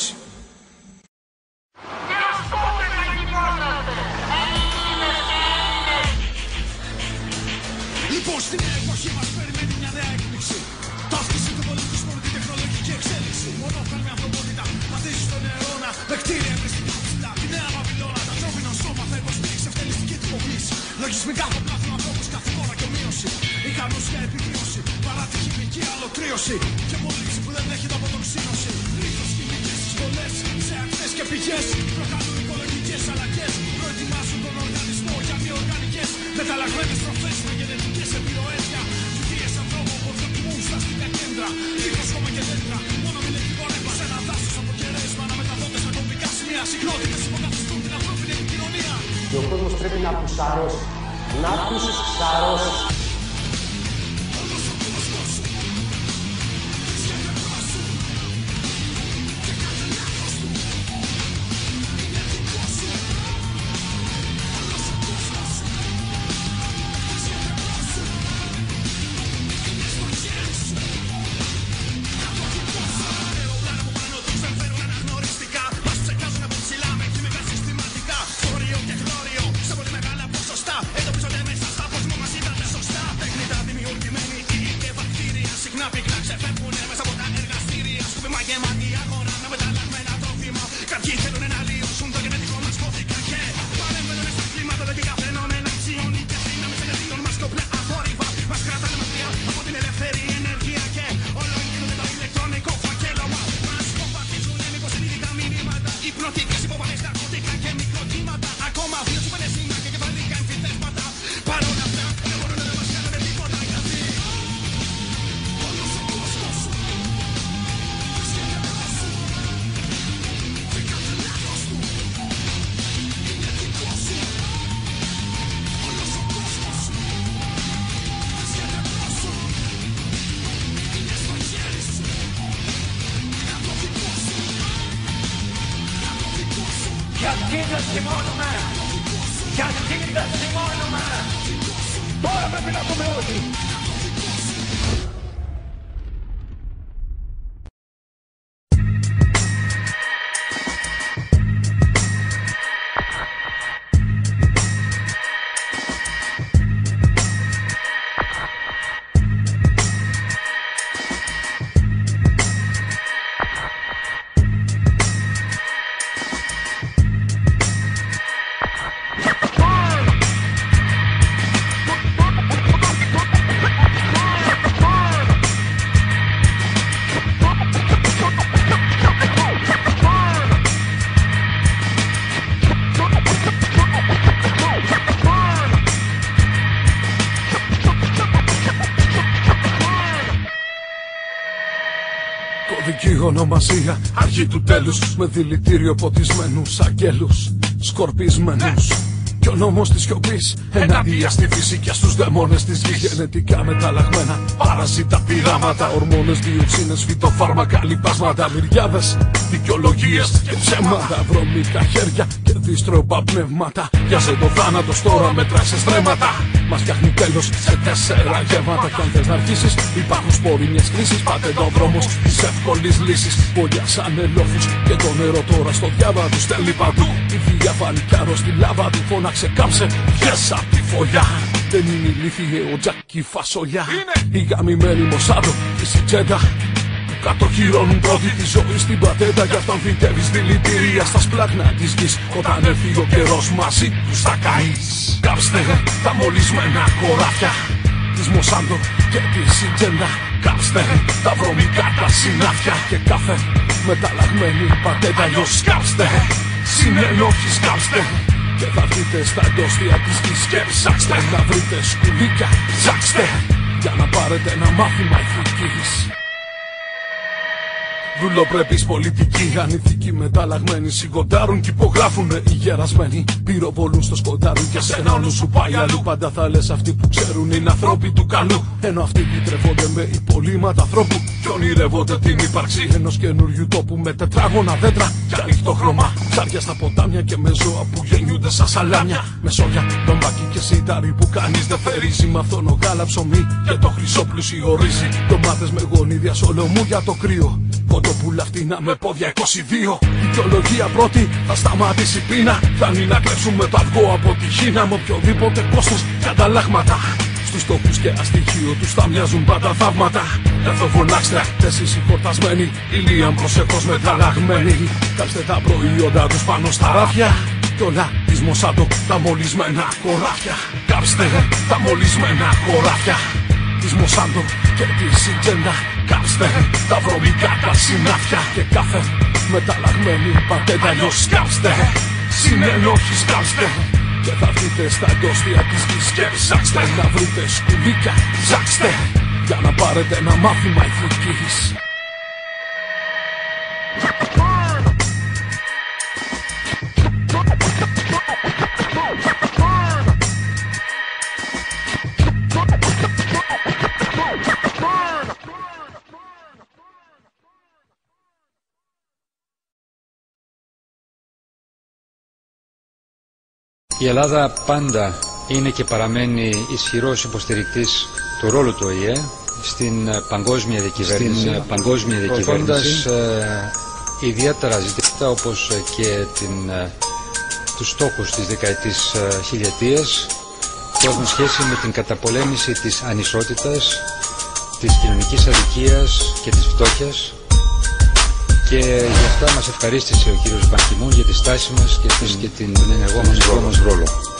Ονομασία, αρχή του τέλους Με δηλητήριο ποτισμένους αγγέλους Σκορπισμένους. Κι ο νόμος της σιωπής Ενάντια στη φύση και στους δαιμόνες της γης Γενετικά μεταλλαγμένα. Παρασίτα πειράματα Ορμόνες, διοξίνες, φυτοφάρμακα Λιπάσματα, μυριάδες Δικαιολογίες και ψέματα. Βρωμικά χέρια και δίστροπα πνεύματα. Πιάσε το θάνατος τώρα μετράει σε στρέμματα Μας φτιάχνει τέλος σε τέσσερα γεύματα Κι αν θες να αρχίσεις υπάρχουν σπόροι μιας κρίσης Πάτε το δρόμος της εύκολης λύσης Πολλιά σαν ελόφους και το νερό τώρα στο διάβα τους. Στέλνει παντού Η διάφανη κι άρρωστη λάβα του. Φώναξε κάμψε Βγες απ' τη φωλιά. Δεν είναι ηλίθιε ο Τζάκι Φασολιά. Η γαμημένη Μοσάδο και η Σιτζέντα που κατοχυρώνουν πρώτη της ζωής στην πατέντα. Γι' αυτόν φυτεύεις δηλητήρια στα σπλάχνα της γης. Όταν έρθει ο καιρός μαζί τους θα καείς. Κάψτε τα μολυσμένα χωράφια της Μοσάντο και της Σιτζέντα. Κάψτε τα βρωμικά τα συνάφια και κάθε μεταλλαγμένη πατέντα. Αλλιώς κάψτε συνενόχεις κάψτε και θα βρείτε στα εντόστια της γης και ψάξτε. Να βρείτε σκουλίκια, ψάξτε Για να πάρετε ένα μάθημα ηθικής Δουλοπρεπείς πολιτικοί, ανηθικοί μεταλλαγμένοι Σιγοντάρουν κι υπογράφουν οι γερασμένοι. Πυροβολούν στο σκοτάδι και σένα όλου σου πάει αλλού. Πάντα θα λες αυτοί που ξέρουν είναι ανθρώποι του καλού. Ενώ αυτοί λυτρεύονται με υπολείμματα ανθρώπου Κι ονειρεύονται την ύπαρξη ενός καινούριου τόπου Με τετράγωνα δέντρα και ανοιχτό χρώμα. Ψάρια στα ποτάμια και με ζώα που γεννιούνται σαν σαλάμια. Με σόγια, ντομπάκι και σιτάρι που κανείς δεν θερίζει Με αυτόν γάλα ψωμί και το χρυσό πλούσιο ρύζι Ντομάτες με γονίδια σολομού για το κρύο Κοντοπούλα φτηνά με πόδια 22 Δικαιολογία πρώτη θα σταματήσει η πείνα. Φτάνει να κλέψουμε το αυγό από τη Χίνα. Με οποιοδήποτε κόστος και ανταλλάγματα Στους τόπους και αστοιχείο τους θα μοιάζουν πάντα θαύματα. Εδώ φωνάξτε εσείς οι χορτασμένοι Ηλίαν προσεχώς μεταλλαγμένοι Κάψτε τα προϊόντα τους πάνω στα ράφια. Κι όλα της Μοσάντο τα μολυσμένα χωράφια. Κάψτε τα μολυσμένα χωράφια της Μοσάντο και τη Σιτζέντα Κάψτε τα βρωμικά τα συνάφια και κάθε μεταλλαγμένη πατέντα. Αλλιώς σκάψτε Συνενόχοι σκάψτε και θα δείτε στα εγκόστια της γης και ψάξτε να βρείτε σκουλίκια. Ψάξτε για να πάρετε ένα μάθημα ηθικής Η Ελλάδα πάντα είναι και παραμένει ισχυρός υποστηρικτής του ρόλου του ΟΗΕ στην ε, παγκόσμια διακυβέρνηση, στην ε, παγκόσμια διακυβέρνηση. ε, ιδιαίτερα ζητήματα όπως ε, και την, ε, τους στόχους της δεκαετής ε, χιλιετίας που έχουν σχέση με την καταπολέμηση της ανισότητας, της κοινωνικής αδικίας και της φτώχειας και γι' αυτά μας ευχαρίστησε ο κύριος Μπανκιμούν για τη στάση μας και, την, και την, τον ενεργό μας ρόλο.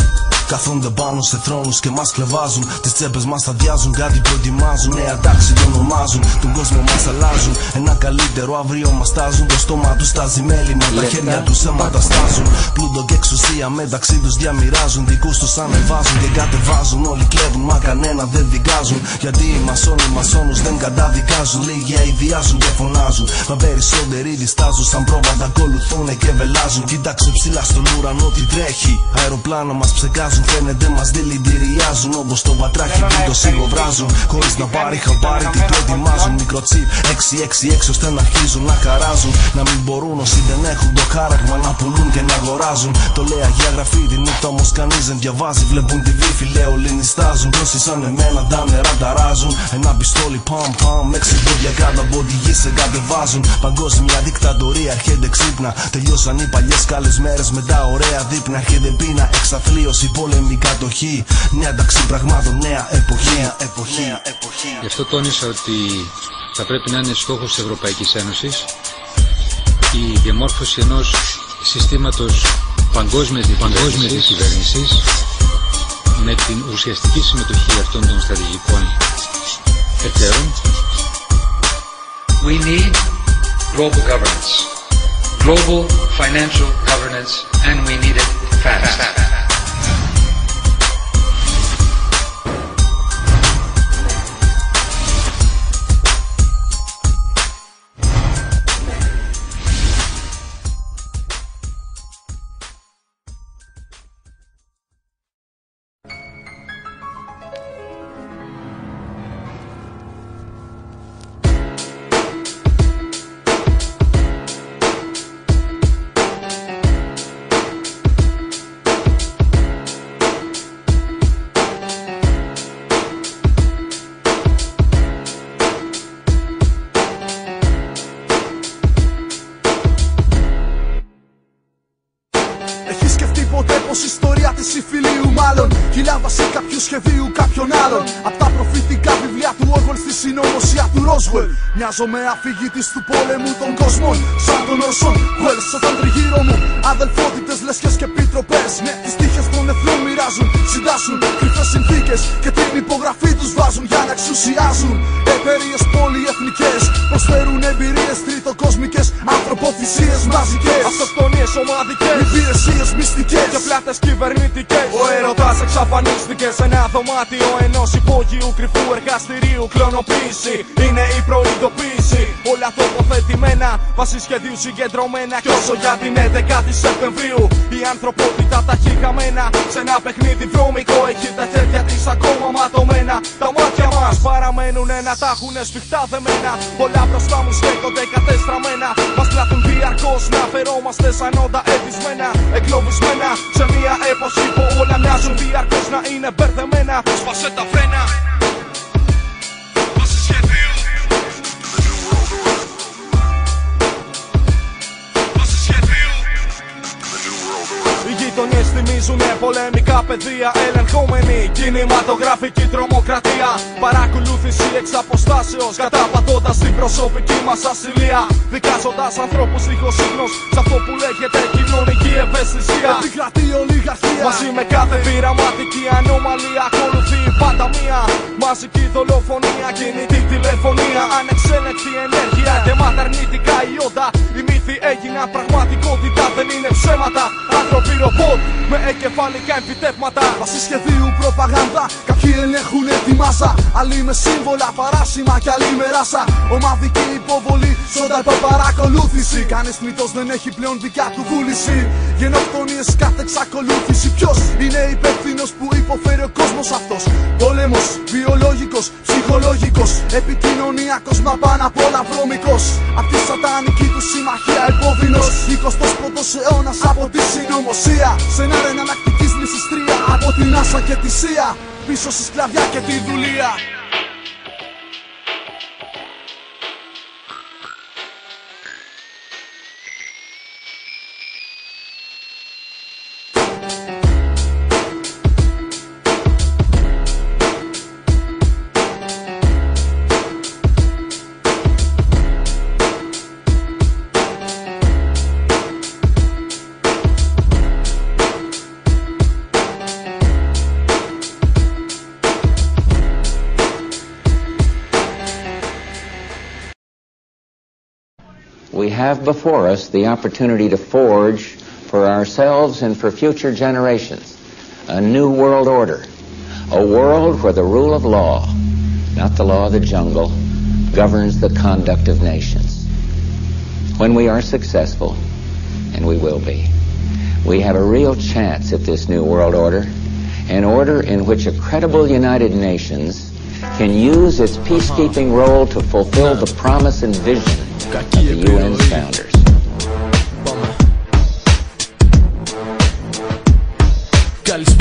Μας ρόλο. Καθόνται πάνω σε θρόνους και μας κλεβάζουν Τις τσέπες μας αδειάζουν, κάτι προετοιμάζουν. Νέα τάξη το ονομάζουν, τον κόσμο μας αλλάζουν. Ένα καλύτερο αύριο μας τάζουν Το στόμα τους στάζει μέλι, με τα χέρια τους αίματα στάζουν. Πλούτο και εξουσία μεταξύ τους διαμοιράζουν. Δικούς τους ανεβάζουν και κατεβάζουν. Όλοι κλέβουν μα κανένα δεν δικάζουν. Γιατί οι μασόνοι μασόνους δεν καταδικάζουν. Λίγοι αηδιάζουν και φωνάζουν. Μα περισσότεροι διστάζουν σαν πρόβατα ακολουθούν και βελάζουν. Κοίταξε ψηλά στον ουρανό τι τρέχει. Αεροπλάνα μας ψεκάζουν Φαίνεται μας δηλητηριάζουν Όπως το πατράκι που το σιγοβράζουν. Χωρίς να πάρει χαμπάρι τι το ετοιμάζουν Μικρό τσιπ 666 ώστε να αρχίζουν να χαράζουν. Να μην μπορούν όσοι δεν έχουν το χάραγμα Να πουλούν και να αγοράζουν. Το λέει αγία γραφή τη νύχτα όμως κανείς δεν διαβάζει. Βλέπουν τη βίφη λέω λινιστάζουν Τόσοι σαν εμένα τα νερά ταράζουν. Ένα πιστόλι παμ παμ Έξι πόδια κάτω από τη γη σε κατεβάζουν. Παγκόσμια δικτατορία έρχεται ξύπνα. Τελειώσαν οι παλιές καλές μέρες με τα ωραία δείπνα. Έρχεται πείνα εξαθλίωση πόλεμη κατοχή Νέα ταξί πραγμάτων, νέα εποχή, νέα εποχή, νέα εποχή. Γι' αυτό τόνισα ότι θα πρέπει να είναι στόχος της Ευρωπαϊκής Ένωσης η διαμόρφωση ενός συστήματος παγκόσμιας παγκόσμιας διακυβέρνησης με την ουσιαστική συμμετοχή αυτών των στρατηγικών εταίρων. We need global governance, global financial governance, and we need it fast. Ρόσουελ Μοιάζω με αφηγητής του πόλεμου των κόσμων Σαν τον Ορσόν Welles όταν τριγύρω μου. Αδελφότητες, λέσχες και επιτροπές Με τις τύχες των εθνών μοιράζουν Συντάσσουν κρυφές συνθήκες Και την υπογραφή τους βάζουν για να εξουσιάζουν. Εταιρείες πολυεθνικές Προσφέρουν εμπειρίες τριτοκόσμικες Ανθρωποθυσίες μαζικές. Αυτοκτονίες ομαδικές. Υπηρεσίες μυστικές. Και πλάτες κυβερνητικές. Ο έρωτας εξαφανίστηκε σε ένα δωμάτιο ενός υπόγειου κρυφού εργαστηρίου Κλωνοποίηση. Είναι η προειδοποίηση. Όλα τοποθετημένα βάσει σχεδίου συγκεντρωμένα. Κι όσο για την 11η Σεπτεμβρίου η ανθρωπότητα τα έχει χαμένα. Σε ένα παιχνίδι βρώμικο έχει τα χέρια της ακόμα ματωμένα. Τα μάτια μας παραμένουν ένα τα έχουνε σφιχτά δεμένα. Πολλά μπροστά μου στέκονται κατεστραμμένα. Μας πλάθουν διαρκώς να φερόμαστε σαν όντα εθισμένα. Εγκλωβισμένα σε μια εποχή που όλα μοιάζουν διαρκώς να είναι μπερδεμένα. Σπάσε τα φρένα Βάσει σχεδίου Οι γειτονιές θυμίζουν Γεμίζουνε πολεμικά πεδία ελεγχόμενη Κινηματογραφική τρομοκρατία. Παρακολούθηση εξ αποστάσεως Καταπατώντας την προσωπική μας ασυλία. Δικάζοντας ανθρώπους δίχως ίχνος Σ' αυτό που λέγεται κοινωνική ευαισθησία. Επικρατεί ολιγαρχία. Μαζί με κάθε πειραματική ανομαλία Ακολουθεί πάντα μία μαζική δολοφονία Κινητή τηλεφωνία Ανεξέλεκτη ενέργεια Γεμάτα αρνητικά ιόντα. Οι μύθοι έγιναν πραγματικότητα Δεν είναι ψέματα Άνθρωποι ρομπότ με εγκεφαλικά εμφυτεύματα Βάσει σχεδίου προπαγάνδα, κάποιοι ελέγχουν τη μάσα. Άλλοι με σύμβολα, παράσημα κι άλλοι με ράσα. Ομαδική υποβολή, σόντα παρακολούθηση. Κανείς θνητό δεν έχει πλέον δικιά του βούληση. Γενοκτονίες κάθε εξακολούθηση. Ποιος είναι υπεύθυνος που υποφέρει ο κόσμος αυτός; Πόλεμος, βιολογικό, ψυχολογικό. Επικοινωνιακός, μα πάνω απ' όλα βρώμικο. Απ' τη σατανική του συμμαχία υπόβινος. 21ο αιώνας από τη συνωμοσία. Σε ένα εναλλακτική μισιστρία από την άσα και τη σία. Πίσω στη σκλαβιά και τη δουλεία. Have before us the opportunity to forge for ourselves and for future generations a new world order, a world where the rule of law, not the law of the jungle, governs the conduct of nations. When we are successful, and we will be, we have a real chance at this new world order, an order in which a credible United Nations can use its peacekeeping role to fulfill the promise and vision of the UN's founders.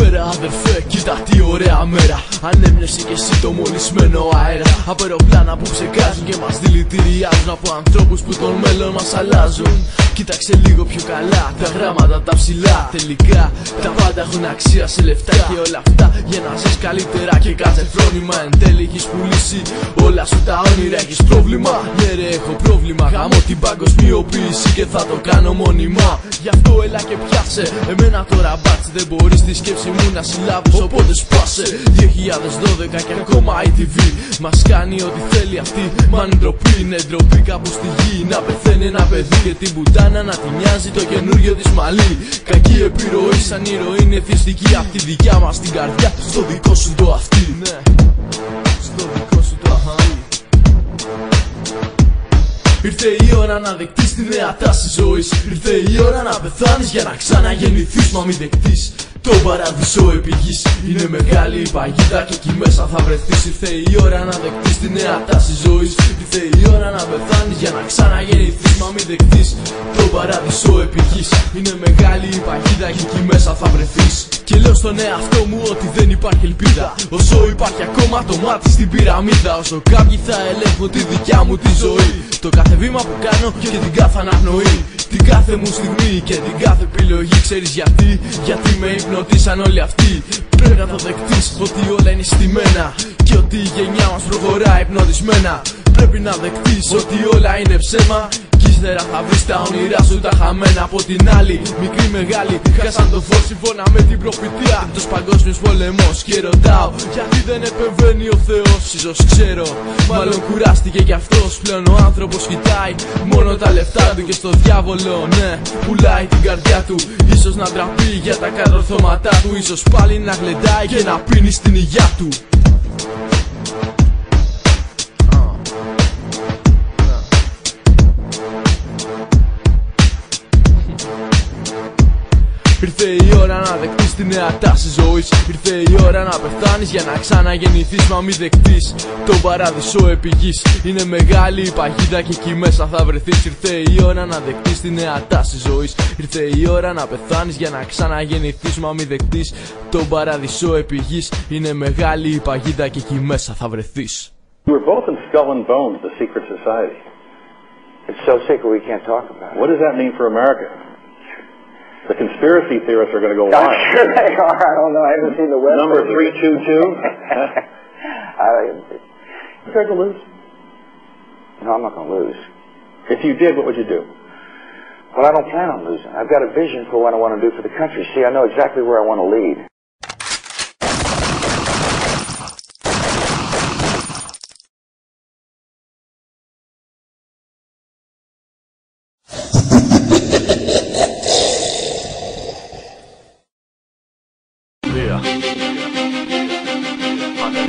Καλησπέρα αδερφέ, κοίτα τι ωραία μέρα. Ανέμνευσε και εσύ το μολυσμένο αέρα. Από αεροπλάνα που ψεκάζουν και μας δηλητηριάζουν Από ανθρώπους που τον μέλλον μας αλλάζουν. Κοίταξε λίγο πιο καλά τα γράμματα τα ψηλά. Τελικά τα πάντα έχουν αξία σε λεφτά Και όλα αυτά για να ζεις καλύτερα. Και κάθε φρόνημα Εν τέλει έχεις πουλήσει. Όλα σου τα όνειρα Έχεις πρόβλημα, ναι ρε έχω πρόβλημα. Γάμω την παγκοσμιοποίηση και θα το κάνω μόνιμα. Γι' αυτό έλα και πιάσε Εμένα τώρα μπάτς δεν μπορείς τη σκέψη μου να συλλάβεις Οπότε σπάσε. 2012 και ακόμα η TV Μας κάνει ό,τι θέλει αυτή Μα είναι ντροπή, είναι ντροπή κάπου στη γη. Να πεθαίνει ένα παιδί και την πουτάνα να τη νοιάζει το καινούριο της μαλλί. Κακή επιρροή σαν ηρωίνη εθιστική Απ' τη δικιά μας την καρδιά. Στο δικό σου το αυτή. Ναι, στο δικό Ήρθε η ώρα να δεκτείς τη νέα τάση ζωής. Ήρθε η ώρα να πεθάνεις για να ξαναγεννηθείς Μα μην δεκτείς το παράδεισο επί Είναι μεγάλη η παγίδα και εκεί μέσα θα βρεθείς. Ήρθε η ώρα να δεκτείς τη νέα τάση ζωής. Ήρθε η ώρα να πεθάνεις για να ξαναγεννηθείς. Μα μην δεκτείς το παράδεισο επί Είναι μεγάλη η παγίδα και εκεί μέσα θα βρεθείς. Και λέω στον εαυτό μου ότι δεν υπάρχει ελπίδα. Όσο υπάρχει ακόμα το μάτι στην πυραμίδα. Όσο κάποιοι θα ελέγχουν τη δικιά μου τη ζωή. Το κάθε βήμα που κάνω και την κάθε αναπνοή Την κάθε μου στιγμή και την κάθε επιλογή Ξέρεις γιατί, γιατί με υπνοτίσαν όλοι αυτοί. Πρέπει να το δεκτείς ότι όλα είναι στημένα. Και ότι η γενιά μας προχωρά υπνοτισμένα. Πρέπει να δεκτείς ότι όλα είναι ψέμα Κι ύστερα θα βρεις τα όνειρά σου τα χαμένα από την άλλη. Μικρή μεγάλη χάσαν το φως σύμφωνα με την προφητεία. Τρίτος παγκόσμιος πολεμός και ρωτάω Γιατί δεν επεμβαίνει ο Θεός; Ίσως ξέρω Μάλλον κουράστηκε κι αυτός. Πλέον ο άνθρωπος κοιτάει μόνο τα λεφτά του Και στο διάβολο ναι πουλάει την καρδιά του. Ίσως να ντραπεί για τα κατορθώματά του. Ίσως πάλι να γλεντάει και να πίνει στην υγειά του Ήρθε η ώρα να δεκτείς τη νέα τάση ζωής Ήρθε η ώρα να πεθάνεις για να ξαναγεννηθείς Μα μην δεκτείς τον παράδεισο επί γης. Είναι μεγάλη η παγίδα και εκεί μέσα θα βρεθείς Ήρθε η ώρα να δεκτείς τη νέα τάση ζωής Ήρθε η ώρα να πεθάνεις για να ξαναγεννηθείς Μα μην δεκτείς τον παράδεισο επί γης. Είναι μεγάλη η παγίδα και εκεί μέσα θα βρεθείς You were both in Skull and Bones, the secret society. It's so secret we can't talk about What does that mean for America? The conspiracy theorists are going to go I'm wild. sure they are. I don't know. I haven't seen the web. Number 322. I, uh, You guys will lose. no, I'm not going to lose. If you did, what would you do? Well, I don't plan on losing. I've got a vision for what I want to do for the country. See, I know exactly where I want to lead.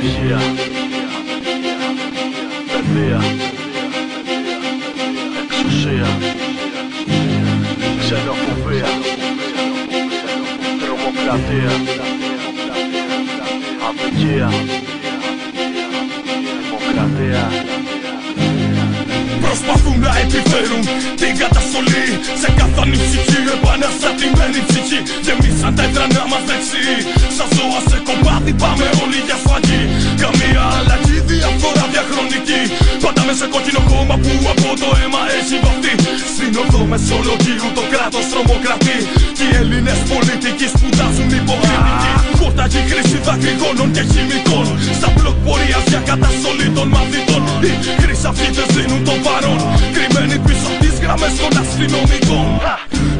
Ανεργία. Παιδεία. Εξουσία. Ξενοφοβία. Τρομοκρατία. Απικία. Δημοκρατία. Προσπαθούν να επιφέρουν την καταστολή. Σε καθανή ψυχή, επαναστατημένη ψυχή. Γεμίσαν τα έδρανα μας δεξί. Σαν ζώα σε κομμάτι πάμε όλοι για σφαγή. Καμία αλλαγή, διαφορά διαχρονική. Πάντα με σε κόκκινο κόμμα που από το αίμα έχει βαφτεί. Στην οδό μεσολογίου το κράτος τρομοκρατεί. Και οι Έλληνες πολιτικοί σπουδάζουν υποκριτικοί Πόρταγοι χρήση δακρυγόνων και χημικών. Στα μπλοκ πορείας για καταστολή των μαθητών. Οι χρυσαφίτες δίνουν το παρόν. Κρυμμένοι πίσω από τις γραμμές των αστυνομικών.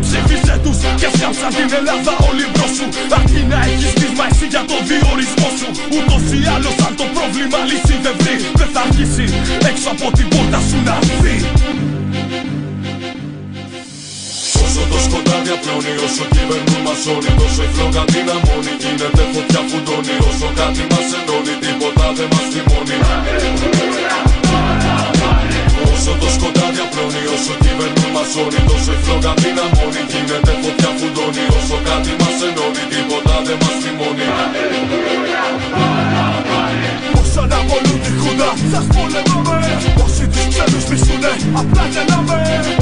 Ψήφισε τους και σκάψαν την Ελλάδα όλοι μπρος σου. Αρκεί να έχεις πείσμα εσύ για το διορισμό σου. Ούτως ή άλλως αν το πρόβλημα λύση δεν βρει Δεν θα αρχίσει έξω από την πόρτα σου να έρθει Όσο το σκοτάδι απλώνει, όσο κυβερνούν μασόνοι Τόσο η φλόγα δυναμώνει, γίνεται φωτιά φουντώνει. Όσο κάτι μας ενώνει, τίποτα δεν μας θυμώνει. Όσο το σκοτάδι απλώνει, όσο κυβερνούν μασόνοι Τόσο η φλόγα δυναμώνει, γίνεται φωτιά φουντώνει. Όσο κάτι μας ενώνει, τίποτα δεν μας θυμώνει Όσα να πολλούν τη χούντα Σας πολεμάμε Όσοι τους ξένους μισούνε. Απλά γελάμε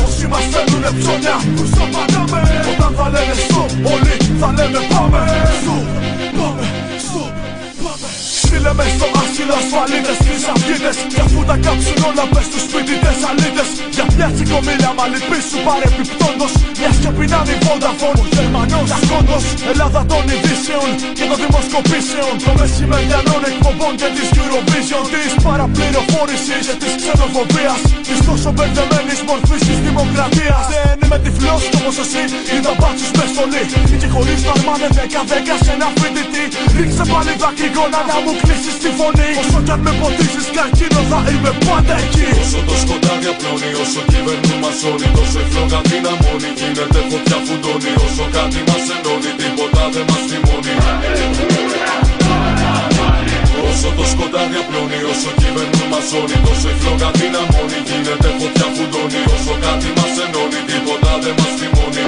Όσοι μας θέλουνε ψώνια. Τους απαντάμε Όταν θα λένε stop Όλοι θα λέμε πάμε Stop Πάμε Stop Πάμε Στείλε μες στο άσυλο ασφαλίτες Χρυσαυγίτες Κι αφού τα κάψουν όλα πες τους φοιτητές αλήτες. Για μια τσικομίλια μαλλιπή σου παρεπιπτόντος Μια σιωπή να μην Vodafone Ο Γερμανός Ασκόντος Ελλάδα των ειδήσεων και των δημοσκοπήσεων. Των μεσημεριανών εκπομπών και της Eurovision. Της παραπληροφόρησης και της ξενοφοβίας. Της τόσο μπερδεμένης μορφής της δημοκρατίας. Δεν είμαι τυφλός όπως εσύ Είδα μπάτσους μες στολή Και χωρίς να αρμάνε δέκα δέκα σε ένα φοιτητή. Ρίξε πάλι δακρυγόνα να μου κλείσεις τη φωνή. Όσο κι αν με ποτίσεις καρκίνο θα είμαι πάντα εκεί. Όσο το σκοτάδι απλώνει, όσο κυβερνούν μασόνοι Τόσο η φλόγα δυναμώνει, γίνεται φωτιά φουντώνει Όσο κάτι μας ενώνει, τίποτα δεν μας θυμώνει. Όσο το σκοτάδι απλώνει, όσο κυβερνούν μασόνοι Τόσο η φλόγα δυναμώνει, γίνεται φωτιά φουντώνει Όσο κάτι μας ενώνει, τίποτα δεν μας θυμώνει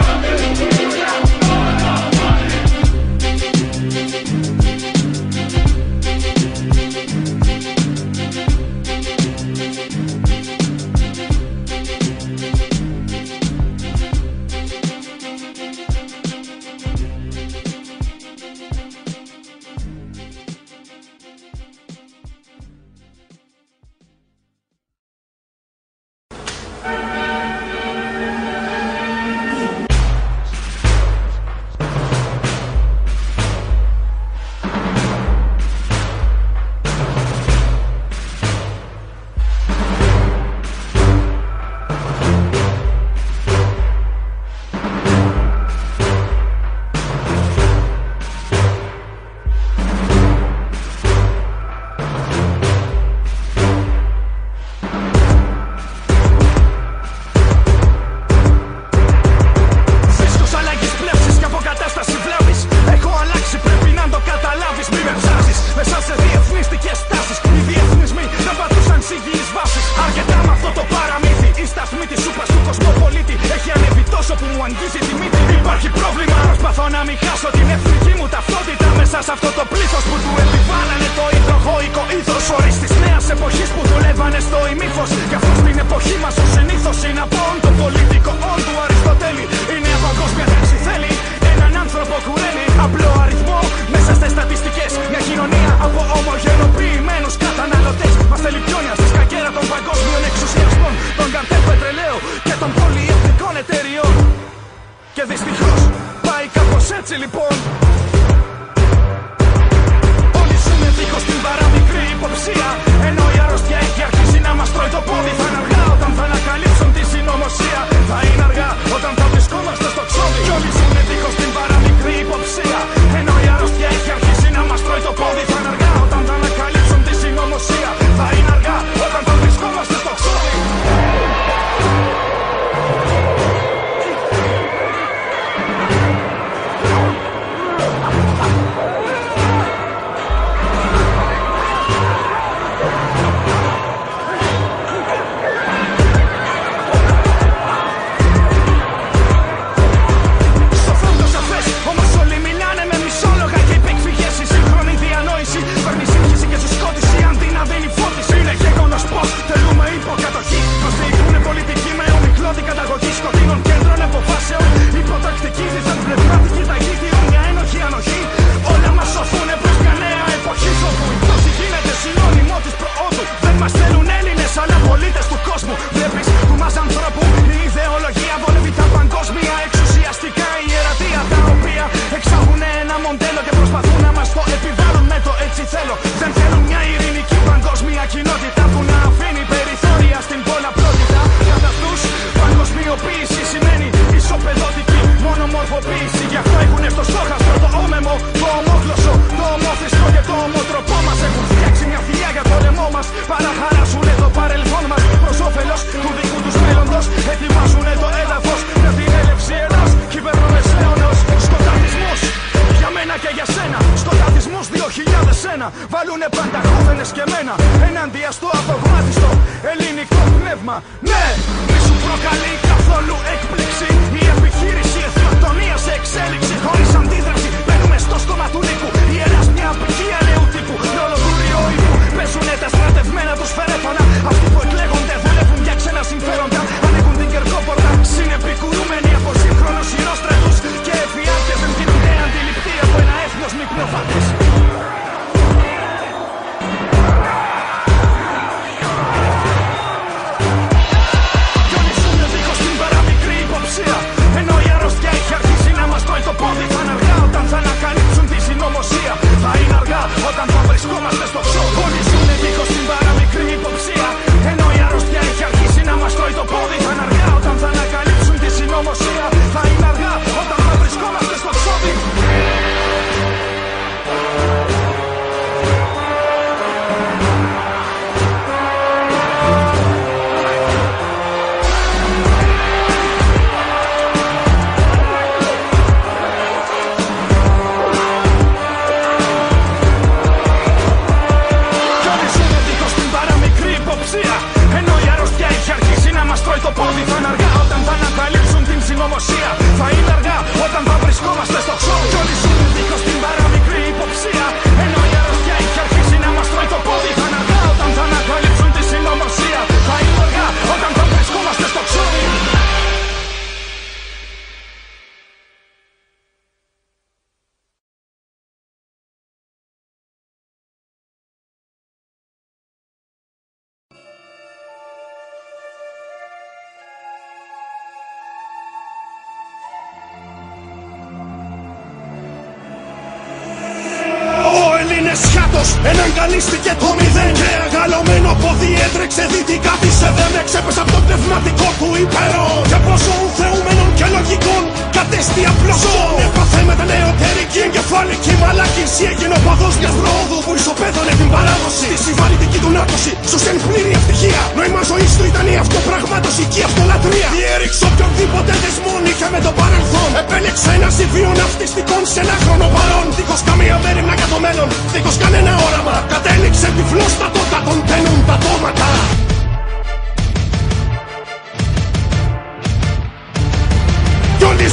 Εσύ έγινε ο παδός μιας προόδου που ισοπαίδωνε την παράδοση. Τη συμβαλλητική του νάτωση σου στέλνει πλήρη ευτυχία. Νόημα ζωής του ήταν η αυτοπραγμάτωση και η αυτολατρεία. Διέριξε οποιονδήποτε δεσμόν είχε με το παρελθόν. Επέλεξα ένα συμβείο ναυτιστικών σε ένα χρόνο παρόν. Δίχως καμία μέρημνα για το μέλλον, δίχως κανένα όραμα. Κατέληξε τυφλός στα τότα των τένων τα τόματα.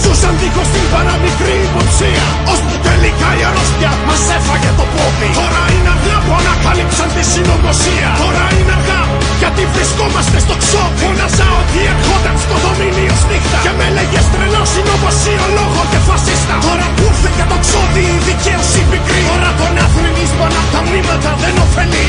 Ζούσαν δίχως την παραμικρή υποψία. Ώσπου τελικά η αρρώστια μας έφαγε το πόδι. Τώρα είναι αργά που ανακάλυψαν τη συνωμοσία. Τώρα είναι αργά γιατί βρισκόμαστε στο ξόδι Φώναζα ότι ερχόταν στο δομήνιο νύχτα Και με λέγες τρελό συνωμοσία λόγο και φασίστα. Τώρα που ήρθε και το ξόδι η δικαίωση πικρή. Τώρα τον αθληνισμό από τα μνήματα δεν ωφελεί.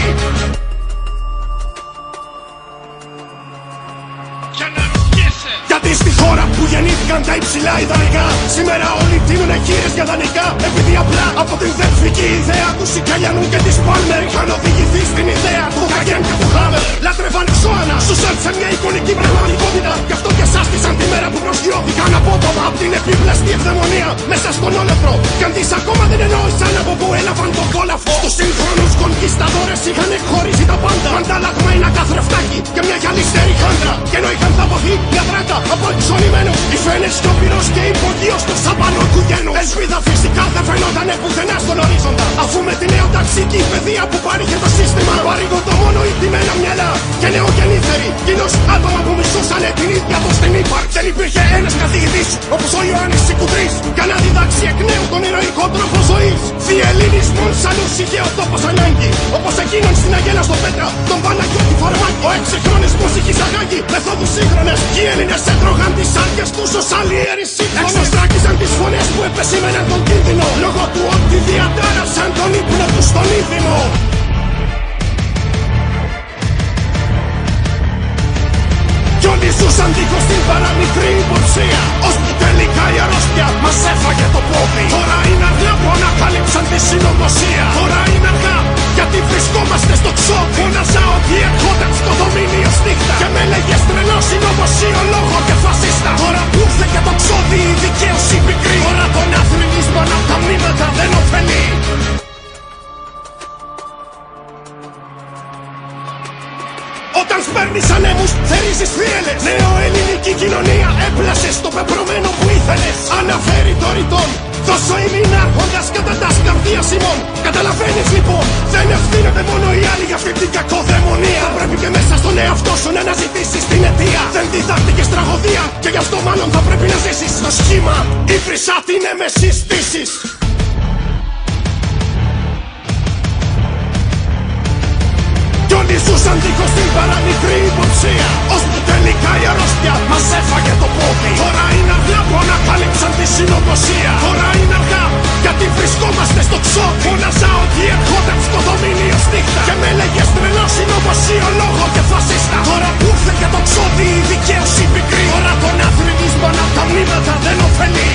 Στη χώρα που γεννήθηκαν τα υψηλά ιδανικά. Σήμερα όλοι τίνουν χείρε για δανεικά. Επειδή απλά από την δεσμική ιδέα τους Σικαλιανού και τη Πάλμερ είχαν οδηγηθεί στην ιδέα του Χαγέν και του Χάμερ. Λάτρευαν ξώανα, ζούσαν σε μια εικονική πραγματικότητα. Γι' αυτό και σάστησαν τη μέρα που προσγειώθηκαν απότομα από την επιπλαστή ευδαιμονία μέσα στον όλεθρο. Κι αν ακόμα δεν εννοούσαν από πού έλαβαν τον κόλαφο. Στου σύγχρονους κονκισταδόρες είχαν εκχωρήσει τα πάντα. Αντάλλαγμα ένα καθρεφτάκι και μια γυαλιστερή χάντρα. Και ενώ είχαν θαποθεί μια τράτα από εξονημένο. Οι φαίνες και ο πυρός και υπογείος του σαπανό του γένου. Ελπίδα φυσικά δεν φαινόταν πουθενά στον ορίζοντα. Αφού με τη νεοταξική παιδεία που παρήχε το σύστημα. Παρήγοντο μόνο ηττημένα μυαλά και νεογεννήθεροι. Κοινώς άτομα που μισούσαν την ίδια τους την ύπαρξη. Δεν υπήρχε ένας καθηγητής όπως ο Ιωάννης Σικουτρής. Για να διδάξει εκ νέου τον ηρωικό τρόπο ζωής. Διελλήνης μόνσαλους είχε ο τόπος ανάγκη. Όπως εκείνον στην Αγέλα στο Πέτρα, τον Παναγιώτη Φαρμάκη. Ο εξυγχρονισμός είχε εισαγάγει μεθόδους σύγχρονες. Και οι Έλληνες έτρωγαν τις άδειες τους ως αλλιέρες σύγχρονες. Εξωστράκησαν τις φωνές που επεσήμεναν τον κίνδυνο. Λόγω του ότι διατάρασαν τον ύπνο τους στον ήθιμο. Κι όλοι ζούσαν δίχως την παραμικρή υποψία Ως που τελικά η αρρώστια μας έφαγε το πόδι Τώρα είναι αργά που ανακάλυψαν τη συνωμοσία Τώρα είναι αργά γιατί βρισκόμαστε στο ξόδι Φώναζα ότι ερχόταν στο δομήνιο στίχτα. Και με λέγες τρελός συνωμοσιολόγο και φασίστα. Τώρα που ήρθε και το ξόδι η δικαίωση πικρή. Τώρα τον αθλητισμό από τα μνήματα δεν ωφελεί Όταν σπέρνεις ανέμους θερίζεις θύελες Νέο ελληνική κοινωνία έπλασε στο πεπρωμένο που ήθελες. Αναφέρει το ρητόν. Τόσο ημίν άρχοντας κατά τας καρδίας ημών Καταλαβαίνεις λοιπόν Δεν ευθύνεται μόνο οι άλλοι για αυτή την κακοδαιμονία. Θα πρέπει και μέσα στον εαυτό σου να αναζητήσεις την αιτία. Δεν διδάχτηκες τραγωδία Και γι' αυτό μάλλον θα πρέπει να ζήσεις. Το σχήμα η φρυσά την εμεσυστήσεις ζούσαν δίχως την παραμικρή υποψία. Ως που τελικά η αρρώστια μας έφαγε το πόδι. Τώρα είναι αργά που ανακάλυψαν τη συνωμοσία. Τώρα είναι αργά γιατί βρισκόμαστε στο ξόδι Φώναζα ότι ερχόταν στο δομήνιο στίχτα. Και με λέγες τρελό συνωμοσιολόγο και φασίστα. Τώρα που ήρθε και το ξόδι η δικαίωση πικρή. Τώρα τον αθλητισμό από τα μνήματα δεν ωφελεί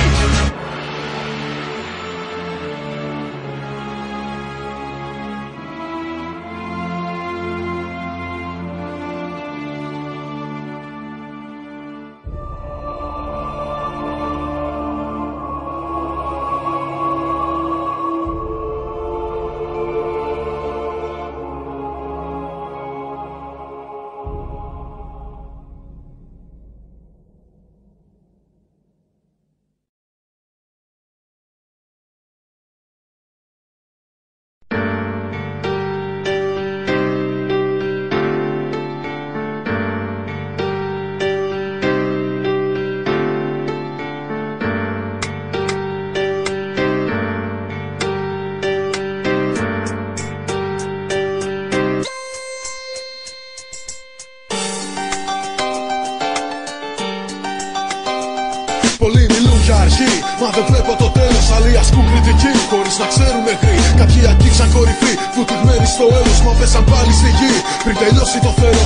έλο. Μα πέσαν πάλι στη γη πριν τελειώσει το θέρο.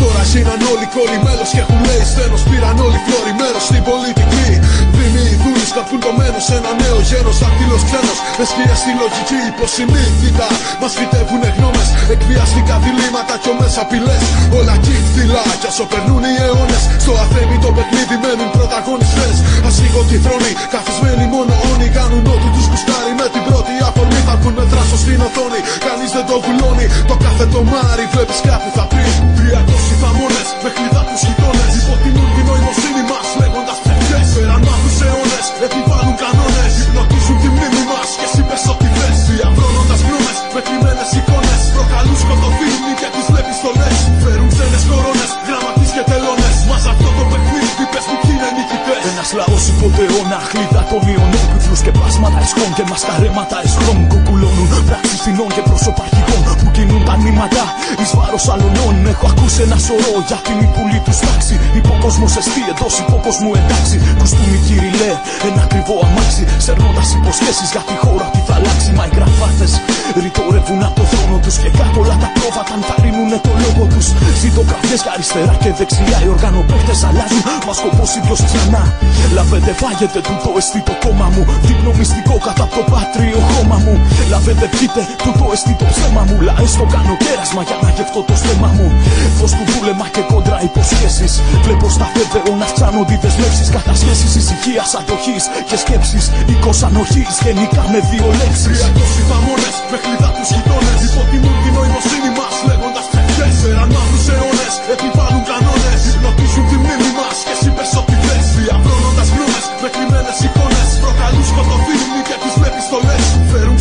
Τώρα γίναν όλοι κόλλοι μέλος και έχουν λέει στένος. Πήραν όλοι φλόρι μέρος στην πολιτική. Δήμοι δούλοι σκαρπούν το μένο σε ένα νέο γένο. Δακτύλο ξένος, με σκιέ στη λογική υποσυνείδητα. Μας φυτεύουνε γνώμες, εκβιαστικά διλήμματα και ομές απειλές. Όλα κύφθυλα κι όσο περνούν οι αιώνες. Στο αθέμητο παιχνίδι μένουν πρωταγωνιστές. Ασύγωτοι θρόνοι, καθισμένοι μόνο όνοι. Κάνουν ό,τι τους κουστάρει με την πρώτη αφορμή. Θα έρθουν με δράσο στην οθόνη. Κανείς δεν το βουλώνει. Το κάθε το μάρι βλέπεις κάτι θα πει. 300 θαμώνες με κλειδά τους γειτόνες. Υποτιμούν την νοημοσύνη επιβάλλουν κανόνες. Υπνοτίζουν τη μνήμη μας και εσύ πες ό,τι θες. Διαβρώνοντα γνώμε με κρυμμένε εικόνες. Προκαλούν σκοτωθήνη και τους βλέπει στολές. Φέρουν ξένες κορώνες, γραμματείς και τελώνες. Μας αυτό το παιχνίδι πες μου ποιοι είναι νικητές. Ένας λαός υποτεώνα χλίδα των ιονόπιπλους και πλάσματα εσχών και μασκαρέματα εσχρών κουκουλώνουν πράξεις φινών και προσωπαρχικών που κινούν τα νήματα. Εις βάρος αλωνών έχω ακούσει ένα σωρό για την υπουλή τους τάξη. Υποκόσμος εστί εντός υποκόσμου εντάξει. Κουστούμι κυριλέ ένα ακριβό αμάξι. Σερνώντας υποσχέσεις για τη χώρα τι θα αλλάξει. Μα οι γραφάτες ρητορεύουν από το θρόνο τους και κάτω όλα τα πρόβατα ενθαρρύνουνε το λόγο τους. Ζήτω Καρδιές και αριστερά και δεξιά οι οργανοπαίχτες αλλάζουν. Μα σκοπός ίδιος ξανά. Λαβέτε φάγετε τούτο εστί το κόμμα μου Δείπνο μυστικό κατά το πάτριο χώμα μου. Λαβέτε πιείτε τούτο εστί το ψέμα μου. Λαέ στο κάνω κέρασμα για να γευτώ το στέμα μου. Φως του δούλεμα και κόντρα υποσχέσεις. Βλέπω στα βέβαιο να αυξάνονται οι δεσμεύσεις. Κατασχέσεις ησυχίας, αντοχής και σκέψεις. Οίκος ανοχής γενικά με δύο λέξεις. Τριακόσι θαμώνες με κλειδά τους γειτόνες. Υποτιμούν την νοημοσύνη μας λέγοντας ψευτές Φέραν μαύρους αιώνες, επιβάλλουν κανόνες Υπνοτίζουν τη μνήμη μας και εσύ πες ό,τι θες Διαβρώνοντας γνώμες με κρυμμένες εικόνες. Προκαλούν σκοτωθήνη και τις βλέπεις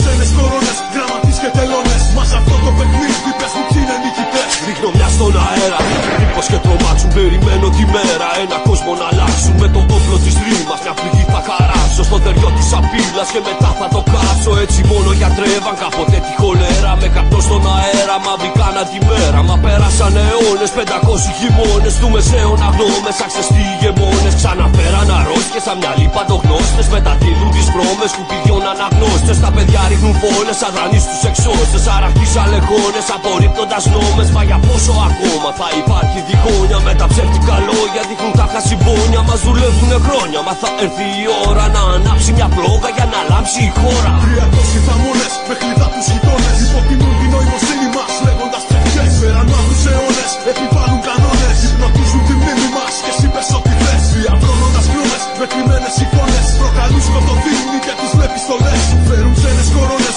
Μήπως και τρομάξουν Περιμένω τη μέρα. Ένα κόσμο να αλλάξουν Με το όπλο της ρήμας. Μια πληγή θα χαράξω Στο τεριό της απειλάς Και μετά θα το κάψω Έτσι μόνο γιατρεύαν κάποτε τη χολέρα. Με καπνό στον αέρα Μα μπήκαν τη μέρα. Μα πέρασαν αιώνες Πεντακόσιοι χειμώνες. Του μεσαίωνα γνώμες Αξεστοί ηγεμόνες. Ξαναφέραν αρρώστιες Σαν μια λίπα το γνώστες. Μεταδίδουν τις βρώμες Σκουπιδιών αναγνώστες Τα παιδιά ρίχνουν φόλες Αδρανείς τους εξώστες. Αραχτείς αλεγόνες Απορρίπτοντας νόμες. Μα για πόσο ακόμα θα υπάρχει διχόνια Με τα ψεύτικα λόγια. Δείχνουν τα χασιμπόνια Μας δουλεύουνε χρόνια. Μα θα έρθει η ώρα να ανάψει μια πλόγα Για να λάμψει η χώρα. Τριακόσι θαμώνες με κλειδά τους γειτόνες. Υποτιμούν την νοημοσύνη μας λέγοντας ψευτές Φέραν μαύρους αιώνες, επιβάλλουν κανόνες Υπνοτίζουν τη μνήμη μας. Και εσύ πες ό,τι θες. Διαβρώνοντας γνώμες με κρυμμένες εικόνες. Προκαλούν σκοτωθήνη και τις βλέπεις στολές Φέρουν ξένες κορώνες,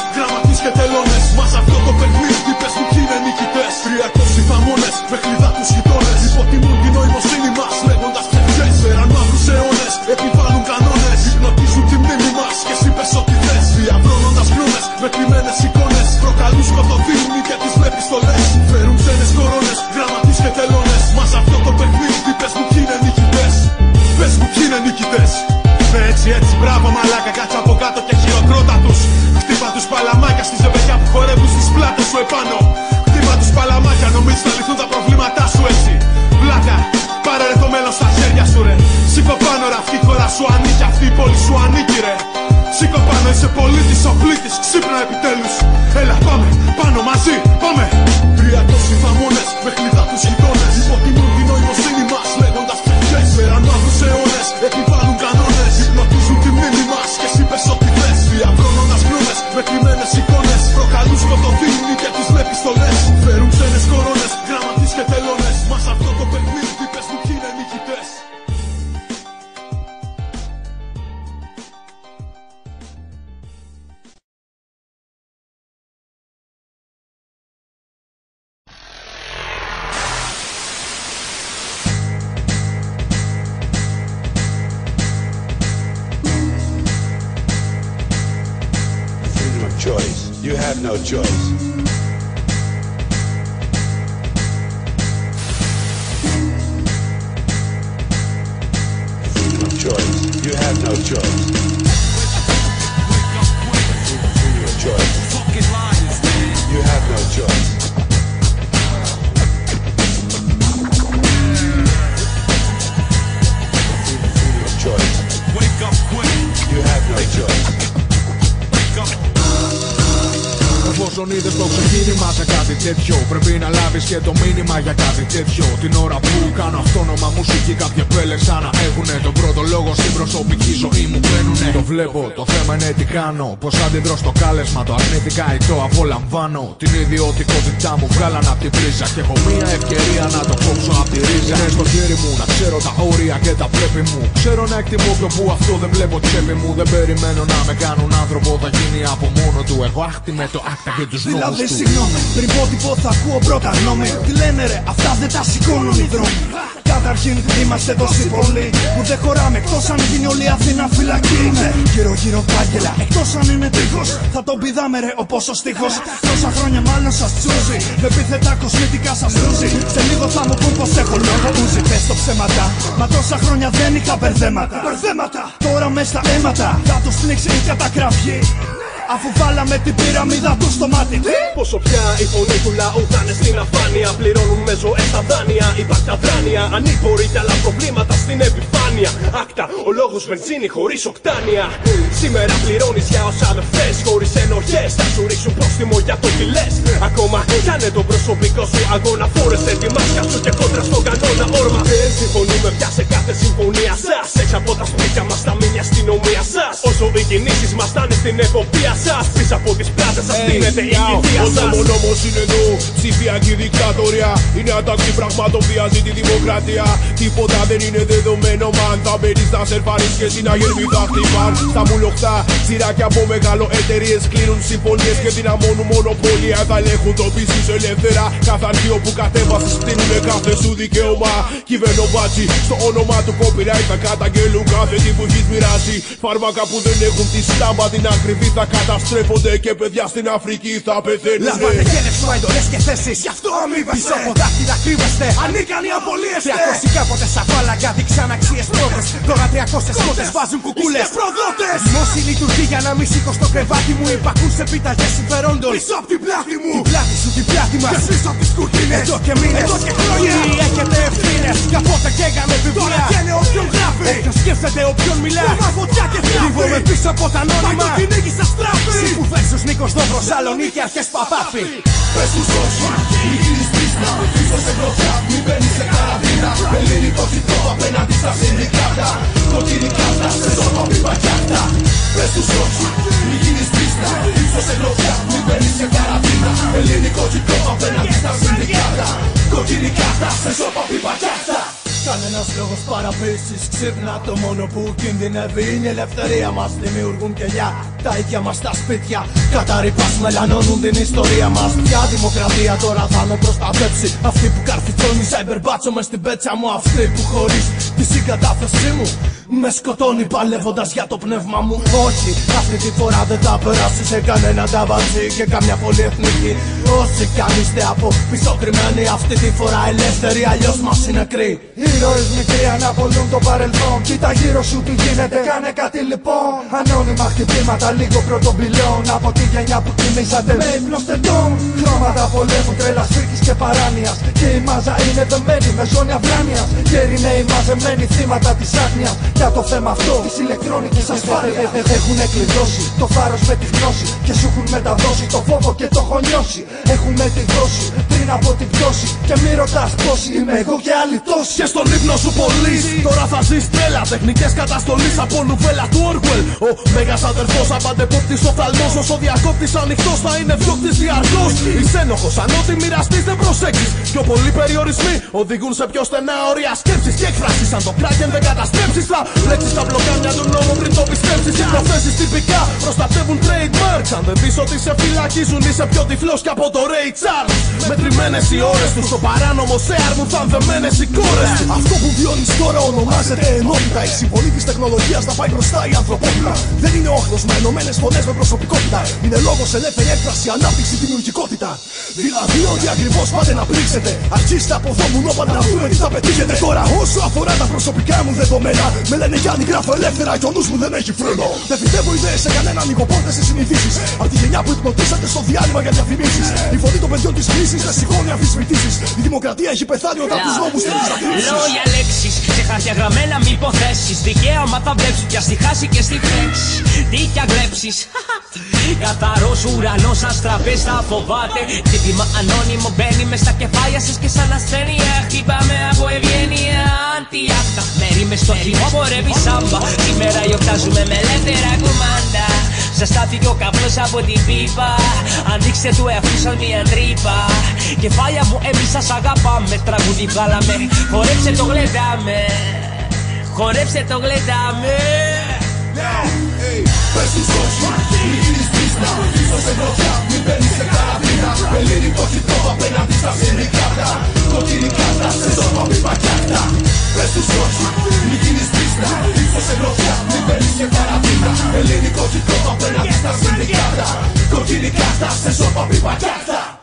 επάνω. Χτύπα τους παλαμάκια νομίζεις θα λυθούν τα προβλήματά σου έτσι. Βλάκα πάρε ρε το μέλλον στα χέρια σου ρε. Σήκω πάνω ρε αυτή η χώρα σου ανήκει αυτή η πόλη σου ανήκει ρε. Σήκω πάνω είσαι πολίτης ο πλήτης ξύπνα επιτέλους το απολαμβάνω. Την ιδιωτικότητά μου βγάλαν από την πρίζα και έχω μία ευκαιρία να το κόψω από τη ρίζα. Είναι στο χέρι μου να ξέρω τα όρια και τα πρέπει μου. Ξέρω να εκτιμώ και που αυτό δεν βλέπω τσέπη μου. Δεν περιμένω να με κάνουν άνθρωπο, θα γίνει από μόνο του. Εγώ άχτι με το ACTA και τους νόμους Δηλαδή του. συγγνώμη, πριν πω τι πω θα ακούω πρώτα γνώμη Τι λένε ρε, αυτά δεν τα σηκώνουν οι δρόμοι Καταρχήν είμαστε τόσοι πολλοί που δεν χωράμε εκτός αν γίνει όλη η Αθήνα φυλακή. Ναι, γύρω γύρω κάγκελα, εκτός αν είναι τείχος Θα τον πηδάμε ρε όπως ο στίχος Τόσα χρόνια μάλλον σας τσούζει Με επίθετα κοσμητικά σας λούζει Σε λίγο θα μου πούν πως έχω λόγο ούζι Πες το ψέματα, μα τόσα χρόνια δεν είχα μπερδέματα Μπερδέματα, τώρα μες στα αίματα Θα τους πνίξει η κατακραυγή Αφού βάλαμε την πυραμίδα του στο μάτι. Πόσο πια η φωνή του λαού θα είναι στην αφάνεια Πληρώνουν με ζωές τα δάνεια. Υπάρχει αδράνεια Ανήμποροι κι άλλα προβλήματα στην επιφάνεια. ACTA, ο λόγος βενζίνη χωρίς οκτάνια. Σήμερα πληρώνεις για όσα δεν θες Χωρίς ενοχές. Θα σου ρίξουν πρόστιμο για το τι λες. Ακόμα κάνε τον προσωπικό σου αγώνα Φόρεσε τη μάσκα σου και κόντρα στον κανόνα όρμα. Δεν συμφωνούμε πια σε κάθε συμφωνία σας. Έξω από τα σπίτια μας τα μήνυα αστυνομία σας. Όσο οι κινήσεις μας θα είναι στην εποπτεία σας Πίσω από τις πλάτες σας στείνεται η κηδεία Ο σας. δαιμονόμος είναι εδώ, ψηφιακή δικτατορία. Είναι ατάξη πραγμάτων βιάζει τη δημοκρατία. Τίποτα δεν είναι δεδομένο μαν. Θα μπαίνεις να σερφάρεις και στην αγερμή θα χτυπάν Στα μουλοχτά, σειράκια από μεγάλο εταιρείες Κλείνουν συμφωνίες και δυναμώνουν μονοπόλια. Θα ελέγχουν το πίστη σου ελεύθερα Κάθε αρχείο που κατέβασες. Φτύνουνε κάθε σου δικαίωμα. Κυβερνό μπάτσι, στο όνομα του copyright Θα καταγγέλουν κάθε τι που έχεις μοιράσει. Φάρμακα που δεν έχουν τη στάμπα την ακριβή Θα καταστρέφονται και παιδιά στην Αφρική θα πεθαίνουν. Λάβατε και λεφτό εντολές και θέσεις. Γι' αυτό αμείβεστε Πίσω από δάχτυλα κρύβεστε. Ανίκανοι απολύεστε. 300 κάποτε σαν φάλαγγα δείξαν αξίες πρώτες Τώρα 300 σκότες βάζουν κουκούλες. Προδότες. Δημόσιοι λειτουργεί για να μην σήκω στο κρεβάτι μου. Υπακούν σε πίταγες συμφερόντων. Πίσω απ' την πλάτη μου. Την πλάτη σου, την πλάτη μας. Και πίσω απ' τις κουρτίνες. Εδώ και μήνες, εδώ και χρόνια. Ήδη έχετε ευθύνες. Για πότε καίγαμε βιβλία. Τώρα καίνε όποιον γράφει. Όποιος σκέφτεται, όποιον μιλά. Μα φωτιά και θράφει Λίβομαι πίσω από τα ανώνυμα. Πάει το κυνήγι σας τράφει Σύμφου versus Νίκος Δόβρος Σαλονίκη αρχές Παπάφη Πες τους όχι, μη γίνεις πίστα Πίσω σε γροθιά, μη μπαίνεις σε καραντίνα Ελληνικό χιτό απέναντι στα συνδικάτα Κοκκινή κάρτα, σε ζώμα μη πακιάτα Πες τους όχι, μη γίνεις πίστα. Πίσω σε γροθιά, μη μπαίνεις σε καραντίνα Ελληνικό χιτό απέναντι στα συνδικάτα Κοκκινή κάρτα, σε ζώμα μη πακιάτα Κανένας λόγος παραπίσεις Ξύπνα το μόνο που κινδυνεύει. Είναι η ελευθερία μας Δημιουργούν κελιά. Τα ίδια μας τα σπίτια. Καταρρυπάς μελανώνουν την ιστορία μας. Ποια δημοκρατία τώρα θα με προστατεύσει Αυτή που καρφιτσώνει cyber μπάτσο μες στην πέτσα μου. Αυτή που χωρίς τη συγκατάθεσή μου με σκοτώνει παλεύοντας για το πνεύμα μου. Όχι, αυτή τη φορά δεν θα περάσει σε κανένα ταβατζή Και καμιά πολυεθνική. Όσοι κι αν είστε από πίσω κρυμμένοι Αυτή τη φορά ελεύθεροι αλλιώς μας είναι νεκροί. Ήρωες μικροί αναπολούν το παρελθόν. Κοίτα γύρω σου τι γίνεται, κάνε κάτι λοιπόν. Ανώνυμα χτυπήματα λίγο πρωτομπυλών Από τη γενιά που τιμήσατε με υπνοστετών Χρώματα πολέμου, τρέλας, φρίκης και παράνοιας. Και η μάζα είναι δεμένη με ζώνη αυλάνιας Γέροι νέοι μαζεμένοι θύματα της άγνοιας Για το θέμα αυτό. Της ηλεκτρονικής ασφάλειας Έχουν εκλειδώσει. Το θάρρος με τη γνώση Και σου έχουν μεταδώσει το φόβο και το έχω νιώσει. Έχουν τη δόση πριν από την πτώση. Και μη ρωτάς πώς είμαι εγώ και άλλοι τόσοι. Και στον ύπνο σου πολύ Τώρα θα ζεις τρέλα. Τεχνικές καταστολής από νουβέλα του Orwell. Ο μέγας αδερφός απαντεπόπτης οφθαλμός Όσο διακόπτης ανοιχτός θα είναι διώκτης διαρκώς. Εισένοχος αν ό,τι μοιραστείς δεν προσέξεις. Πιο πολλοί περιορισμοί οδηγούν σε πιο στενά όρια σκέψης Και έκφρασης αν το κράκεν δεν καταστρέψεις Θα λέξεις τα μπλοκάμια του νόμου πριν το πιστέψεις Οι προθέσεις τυπικά προστατεύουν trademarks Αν δεν πεις ότι σε φυλακίζουν είσαι πιο τυφλός και από το Ray Charles Μετρημένες οι ώρες τους στο παράνομο σε άρμου θα δεμένες οι κόρες του Αυτό που βιώνεις τώρα ονομάζεται ενότητα. Η συμβολή της τεχνολογίας θα πάει μπροστά η ανθρωπότητα. Δεν είναι όχθο με ενωμένες φωνές με προσωπικότητα. Είναι λόγος ελεύθερη έκφραση, ανάπτυξη, δημιουργικότητα. Δηλαδή ότι ακριβώς πάτε να πρίξετε. Αρχίστε από εδώ μου νόπατε να δούμε τι θα πετύχετε. Τώρα όσο αφορά τα προσωπικά μου δεδομένα, με λένε Γιάννη γράφω ελεύθερα και ο νους μου δεν έχει φρένο. Δεν φυτεύω ιδέε σε κανέναν νοικοπόρτε σε συνηθίσεις. Από τη γενιά που υπνοτήσατε στο διάλειμμα για διαφημίσεις. Η φωνή των παιδιών της κρίση δεν σηκώνει αμφισβητήσεις. Η δημοκρατία έχει πεθάνει όταν τους νόμους θέλει να κρύψει. Λόγια λέξεις, σε χαρτιά γραμμένα μη υποθέσεις Δικαίωμα θα βλέψεις πια στη χάση και στη φέξη Τι κι αγλέψεις Καθαρός ουρανός αστραπές θα φοβάται Τύπημα ανώνυμο μπαίνει μες στα κεφάλια σας και σαν ασθένεια Χτυπάμε από ευγένεια αντιάκτα Μέρη μες στο χυμό πορεύει σάμπα. Σήμερα γιορτάζουμε με ελεύθερα κουμάντα. Σας στάθηκε ο καπνός από την πίπα. Ανοίξτε του εαυτού σαν μια τρύπα. Κεφάλια μου εμείς σας αγαπάμε. Τραγούδι βγάλαμε Χορέψε το γλεντάμε. Χορέψε το γλεντάμε. Πες τους όχι, μη γίνεις πίστα Πίσω σε γροθιά, μην μπαίνεις σε καραντίνα Ελληνικό χιτό απέναντι στα συνδικάτα Κοκκινή κάρτα, σε ζώμα μη πακιάτα Πες τους όχι, μη γίνεις πίστα Πίσω σε γροθιά, μην μπαίνεις σε καραντίνα Ελληνικό χιτό απέναντι στα συνδικάτα Κοκκινή κάρτα, σε ζώμα μη πακιάτα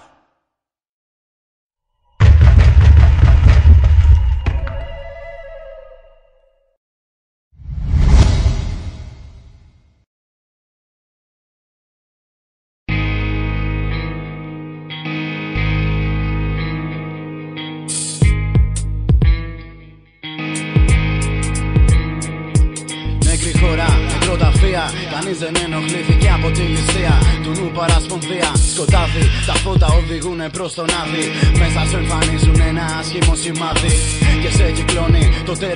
οδηγούν προς τον άδει. Μέσα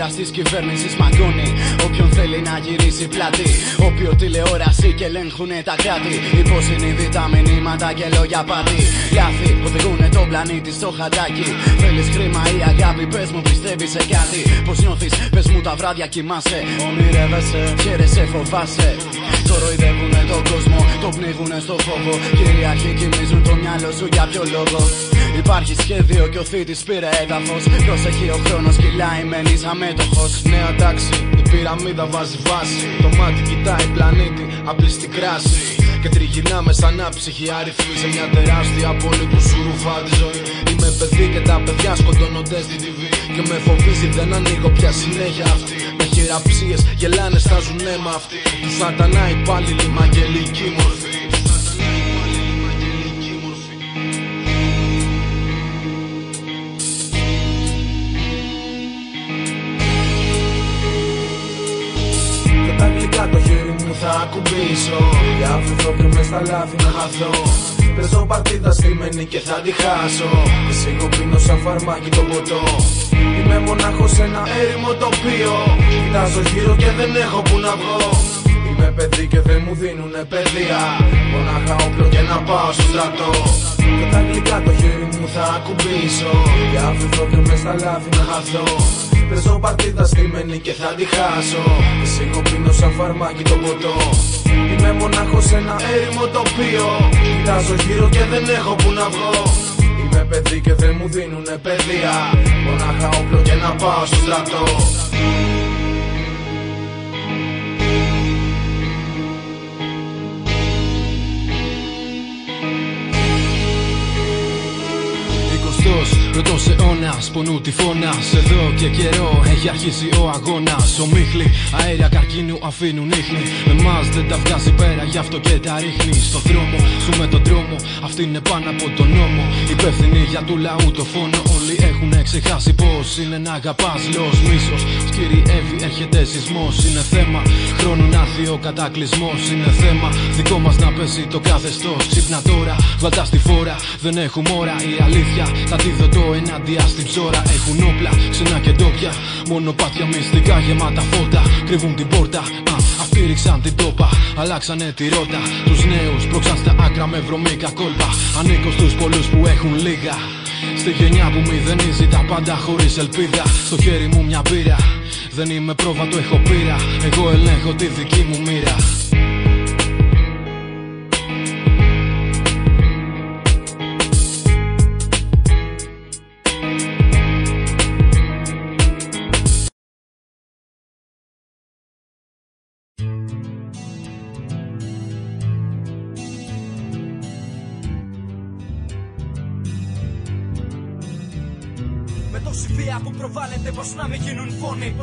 το τέρα τη κυβέρνησης μαγκώνει. Όποιον θέλει να γυρίσει πλάτη. Όποιο τηλεόραση και ελέγχουν τα κράτη. Υποσυνείδητα μηνύματα και λόγια πάτη. Λάθη οδηγούν τον πλανήτη στο χαντάκι. Θέλεις χρήμα ή αγάπη, πες μου πιστεύεις σε κάτι. Πώς νιώθεις, πες μου τα βράδια κοιμάσαι. Ονειρεύεσαι, χαίρεσαι, φοβάσαι. Κοροϊδεύουνε τον κόσμο, το πνίγουνε στο φόβο. Κυριαρχοί κοιμίζουν το μυαλό σου για ποιο λόγο. Υπάρχει σχέδιο και ο θήτης πήρε έδαφος Προσεχεί ο χρόνος κυλάει, μένεις αμέτωχος Νέα τάξη, η πυραμίδα βάζει βάση. Το μάτι κοιτάει πλανήτη, απλή στην κράση. Και τριγυρνάμε σαν άψυχοι αριθμοί σε μια τεράστια πόλη που σου ρουφά τη ζωή. Είμαι παιδί και τα παιδιά σκοτώνονται στη TV. Και με φοβίζει, δεν ανοίγω πια συνέχεια αυτή. Με χειραψίες γελάνε, στάζουν αίμα αυτοί. Του σατανά υπάλληλοι, μαγγελική μορφή. Ακουμπήσω. Για αφαιθώ και μες στα λάθη να χαθώ Παίζω παρτίδα στημένη και θα τη χάσω. Και σίγω πίνω σαν φαρμάκι το ποτό. Είμαι μονάχος σε ένα έρημο τοπίο. Κοιτάζω γύρω και δεν έχω που να βγω. Είμαι παιδί και δεν μου δίνουνε παιδεία. Μονάχα όπλο και να πάω στο στρατό. Και τα γλυκά το χέρι μου θα ακουμπήσω. Για αφαιθώ και μες στα λάθη να χαθώ Παίζω παρτίδα στημένη και θα τη χάσω. Και σίγω πίνω σαν φαρμάκι το ποτό. Είμαι μονάχος σε ένα έρημο τοπίο. Κοιτάζω γύρω και δεν έχω που να βγω. Είμαι παιδί και δεν μου δίνουνε παιδεία. Μονάχα όπλο και να πάω στο στρατό Εικοστός, πρώτος αιώνας, πονού τυφώνας Εδώ και καιρό έχει αρχίσει ο αγώνας. Ομίχλοι, αέρια καρκίνου αφήνουν ίχνη. Με μας δεν τα βγάζει πέρα, γι' αυτό και τα ρίχνει. Στο δρόμο, σου με τον δρόμο Αυτή είναι πάνω από τον νόμο. Υπεύθυνοι για του λαού το φόνο Όλοι έχουν ξεχάσει πως είναι να αγαπάς. Λόγος μίσος, σκυριεύει, έρχεται σεισμός. Είναι θέμα χρόνου να έρθει ο κατακλυσμός. Είναι θέμα δικό μας να πέσει το καθεστώς. Ξύπνα τώρα, βαλτά στη φόρα Δεν έχουμε ώρα, η αλήθεια θα τη δω το ενάντια στην ψώρα. Έχουν όπλα, ξενά και ντόπια Μονοπάτια μυστικά γεμάτα φώτα. Κρύβουν την πόρτα, α, αυτοί ρίξαν την τόπα. Αλλάξανε τη ρότα. Τους νέους πρόξαν στα άκρα με βρωμίκα κόλπα. Ανήκω στους πολλούς που έχουν λίγα. Στη γενιά που μηδενίζει τα πάντα χωρίς ελπίδα. Στο χέρι μου μια μπύρα Δεν είμαι πρόβα, το έχω πείρα. Εγώ ελέγχω τη δική μου μοίρα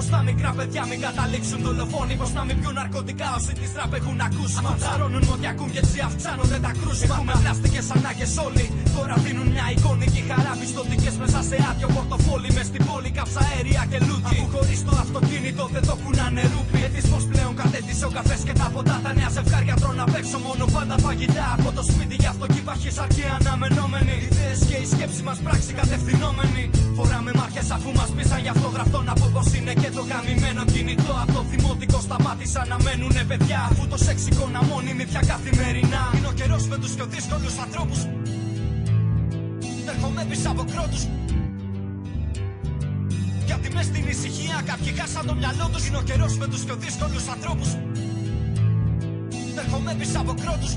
φόνοι Πως τα μικρά παιδιά μην καταλήξουν δολοφόνοι Πως να μην πιούν ναρκωτικά. Όσοι τις τραπ έχουν ακούσει Μα ψαρώνουν ό,τι ακούν και έτσι αυξάνονται τα κρούσιμα. Έχουμε πλάστικες ανάγκες όλοι Τώρα δίνουν μια εικόνικη χαρά πιστοτικές μέσα σε άδειο πορτοφόλι Μες στην πόλη καψαέρια και λούκι. Αφού χωρίς το αυτοκίνητο δεν το κουνάνε ρούπι. Εθισμός πλέον κατέτησε ο καφές και τα ποτά Τα νέα ζευγάρια τρώνε απ' έξω. Μόνο πάντα φαγητά Από το σπίτι γι' αυτό κι υπάρχει σαρκή αναμενόμενη Ιδέες και η σκέψη μας πράξη κατευθυνόμενη Φοράμε μάρκες αφού μας πείσαν γι' αυτό γραφτό να πω πως είναι και το γαμημένο κινητό. Από το δημοτικό σταμάτησαν να μένουνε παιδιά. Αφού το σεξ εικόνα μόνιμη πια καθημερινά. Είναι ο καιρός με τους πιο δύσκολους ανθρώπους Έρχομαι πίσω από κρότους. Γιατί μες στην ησυχία κάποιοι χάσαν το μυαλό τους. Είναι ο καιρός με τους πιο δύσκολους ανθρώπους. Έρχομαι πίσω από κρότους.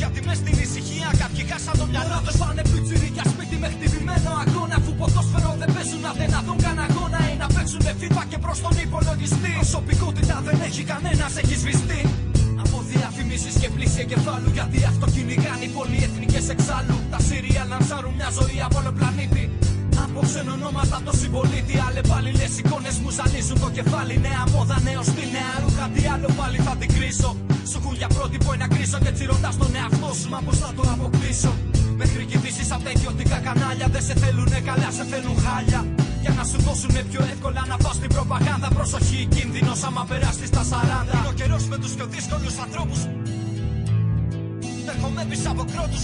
Γιατί μες στην ησυχία κάποιοι χάσαν το μυαλό τους. Πάνε πιτσιρίκια σπίτι με χτυπημένο αγώνα. Αφού ποδόσφαιρο δεν παίζουν να δεν δουν καν αγώνα. Ή να παίξουν FIFA και προς τον υπολογιστή. Προσωπικότητα δεν έχει κανένας, έχει σβηστεί. από διαφημίσεις και πλήση εγκεφάλου Γιατί αυτό κυνηγάνε οι πολυεθνικές εξάλλου Τα σύρια λανσάρουν μια ζωή από όλο πλανήτη από ξενονόματα το συμπολίτη Αλλεπάλληλες εικόνες μου ζαλίζουν το κεφάλι Νέα μόδα, νέο στυλ, νέα ρούχα Τι άλλο πάλι θα την κρίσω Σου έχουν για πρότυπο ένα κρίσο Και έτσι ρωτάς τον εαυτό σου Μα πως θα το αποκλείσω Μέχρι κοιτήσεις απ' τα ιδιωτικά κανάλια Δεν σε θέλουνε καλά, σε θέλουν χάλια Για να σου δώσουν πιο εύκολα να πας στην προπαγάνδα. Προσοχή, κίνδυνος άμα περάσεις στα 40. Είναι ο καιρός με τους πιο δύσκολους ανθρώπους. Έρχομαι πίσω από κρότους.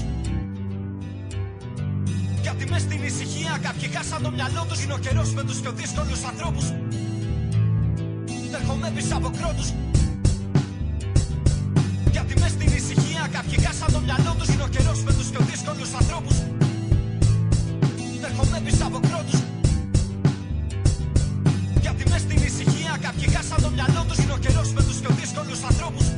Γιατί μες στην ησυχία κάποιοι χάσαν το μυαλό τους. Είναι ο καιρός με τους πιο δύσκολους ανθρώπους. Έρχομαι πίσω από κρότους. Γιατί μες στην ησυχία κάποιοι χάσαν το μυαλό τους. Είναι ο καιρός με τους πιο δύσκολους ανθρώπους. Έρχομαι πίσω από κρότους. Γιατί μες στην ησυχία κάποιοι χάσαν το μυαλό τους. Είναι ο καιρός με τους πιο δύσκολους ανθρώπους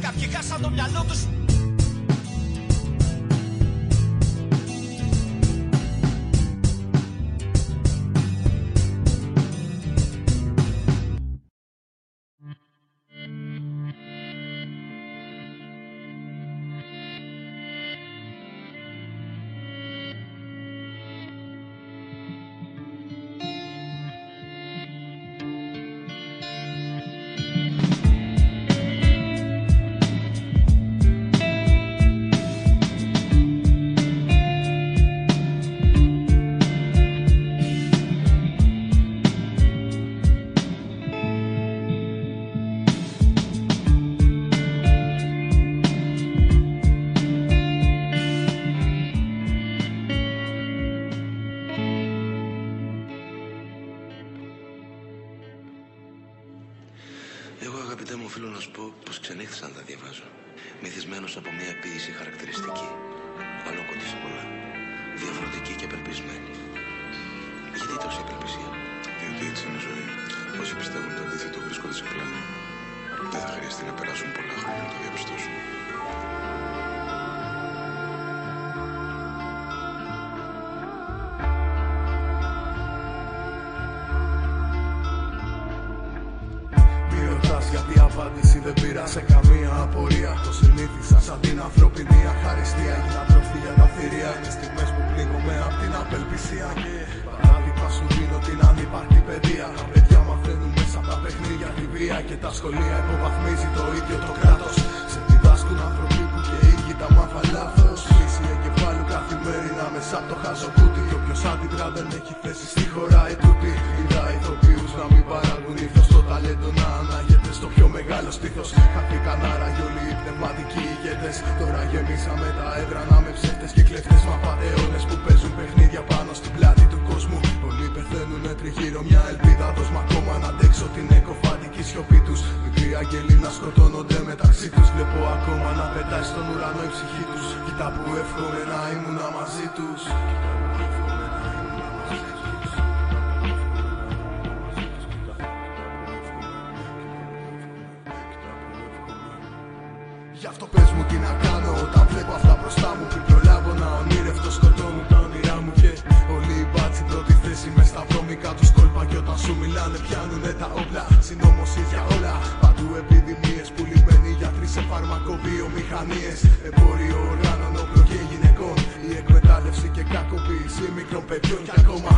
κάποιοι χάσαν το μυαλό τους Δεν θα χρειαστεί να περάσουν πολλά χρόνια να το διαπιστώσουν. Χαθήκαν άραγε όλοι οι πνευματικοί ηγέτες. Τώρα γεμίσαμε τα έδρανα με ψεύτες και κλέφτες. Μα πατεώνες που παίζουν παιχνίδια πάνω στην πλάτη του κόσμου. Πολλοί πεθαίνουν τριγύρω μια ελπίδα. Δώσ' μ' ακόμα να αντέξω την εκοφαντική σιωπή τους. Μικροί αγγελοί να σκοτώνονται μεταξύ τους. Βλέπω ακόμα να πετάει στον ουρανό η ψυχή τους. Κοίτα που εύχομαι να ήμουν μαζί τους σου μιλάνε πιάνουνε τα όπλα. Συνόμωση για όλα. Παντού επιδημίες πουλημένοι γιατροί σε φαρμακοβιομηχανίες. Εμπόριο οργάνων όπλων και γυναικών. Η εκμετάλλευση και κακοποίηση μικρών παιδιών Και ακόμα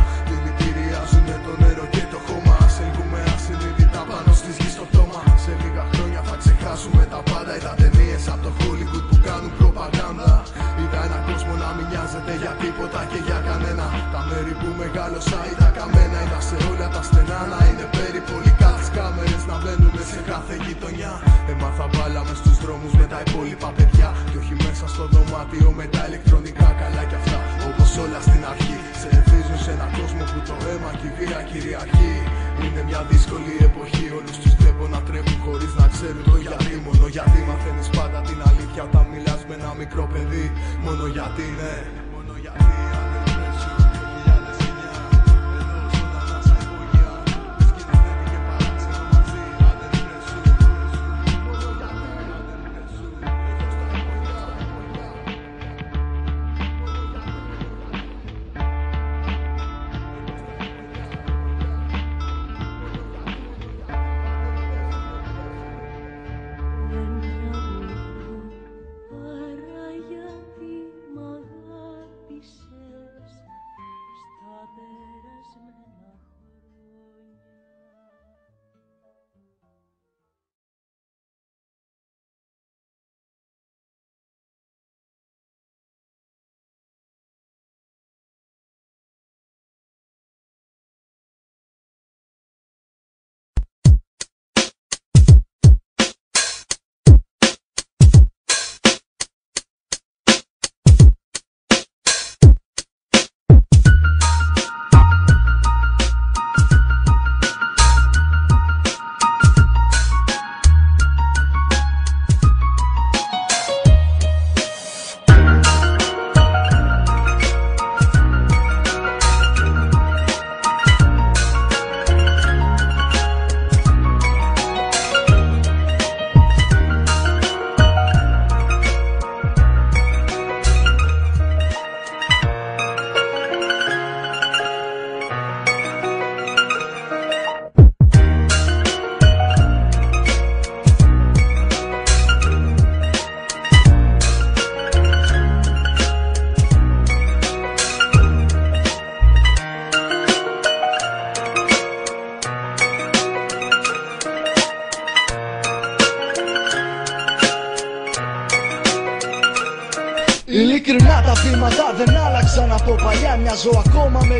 μεγάλωσα είδα καμένα Είδα σε όλα τα στενά να είναι περιπολικά Τις κάμερες να μπαίνουν σε κάθε γειτονιά. Έμαθα μπάλα μες στους δρόμους με τα υπόλοιπα παιδιά Και όχι μέσα στο δωμάτιο με τα ηλεκτρονικά καλά κι αυτά. Όπως όλα στην αρχή Σε ευθύζουν σε έναν κόσμο που το αίμα και η βία κυριαρχεί. Είναι μια δύσκολη εποχή Όλους τους βλέπω να τρέχουν χωρίς να ξέρουν το γιατί. Μόνο γιατί μαθαίνεις πάντα την αλήθεια όταν μιλάς με ένα μικρό παιδί. Μόνο γιατί ναι. Μόνο γιατί Παρά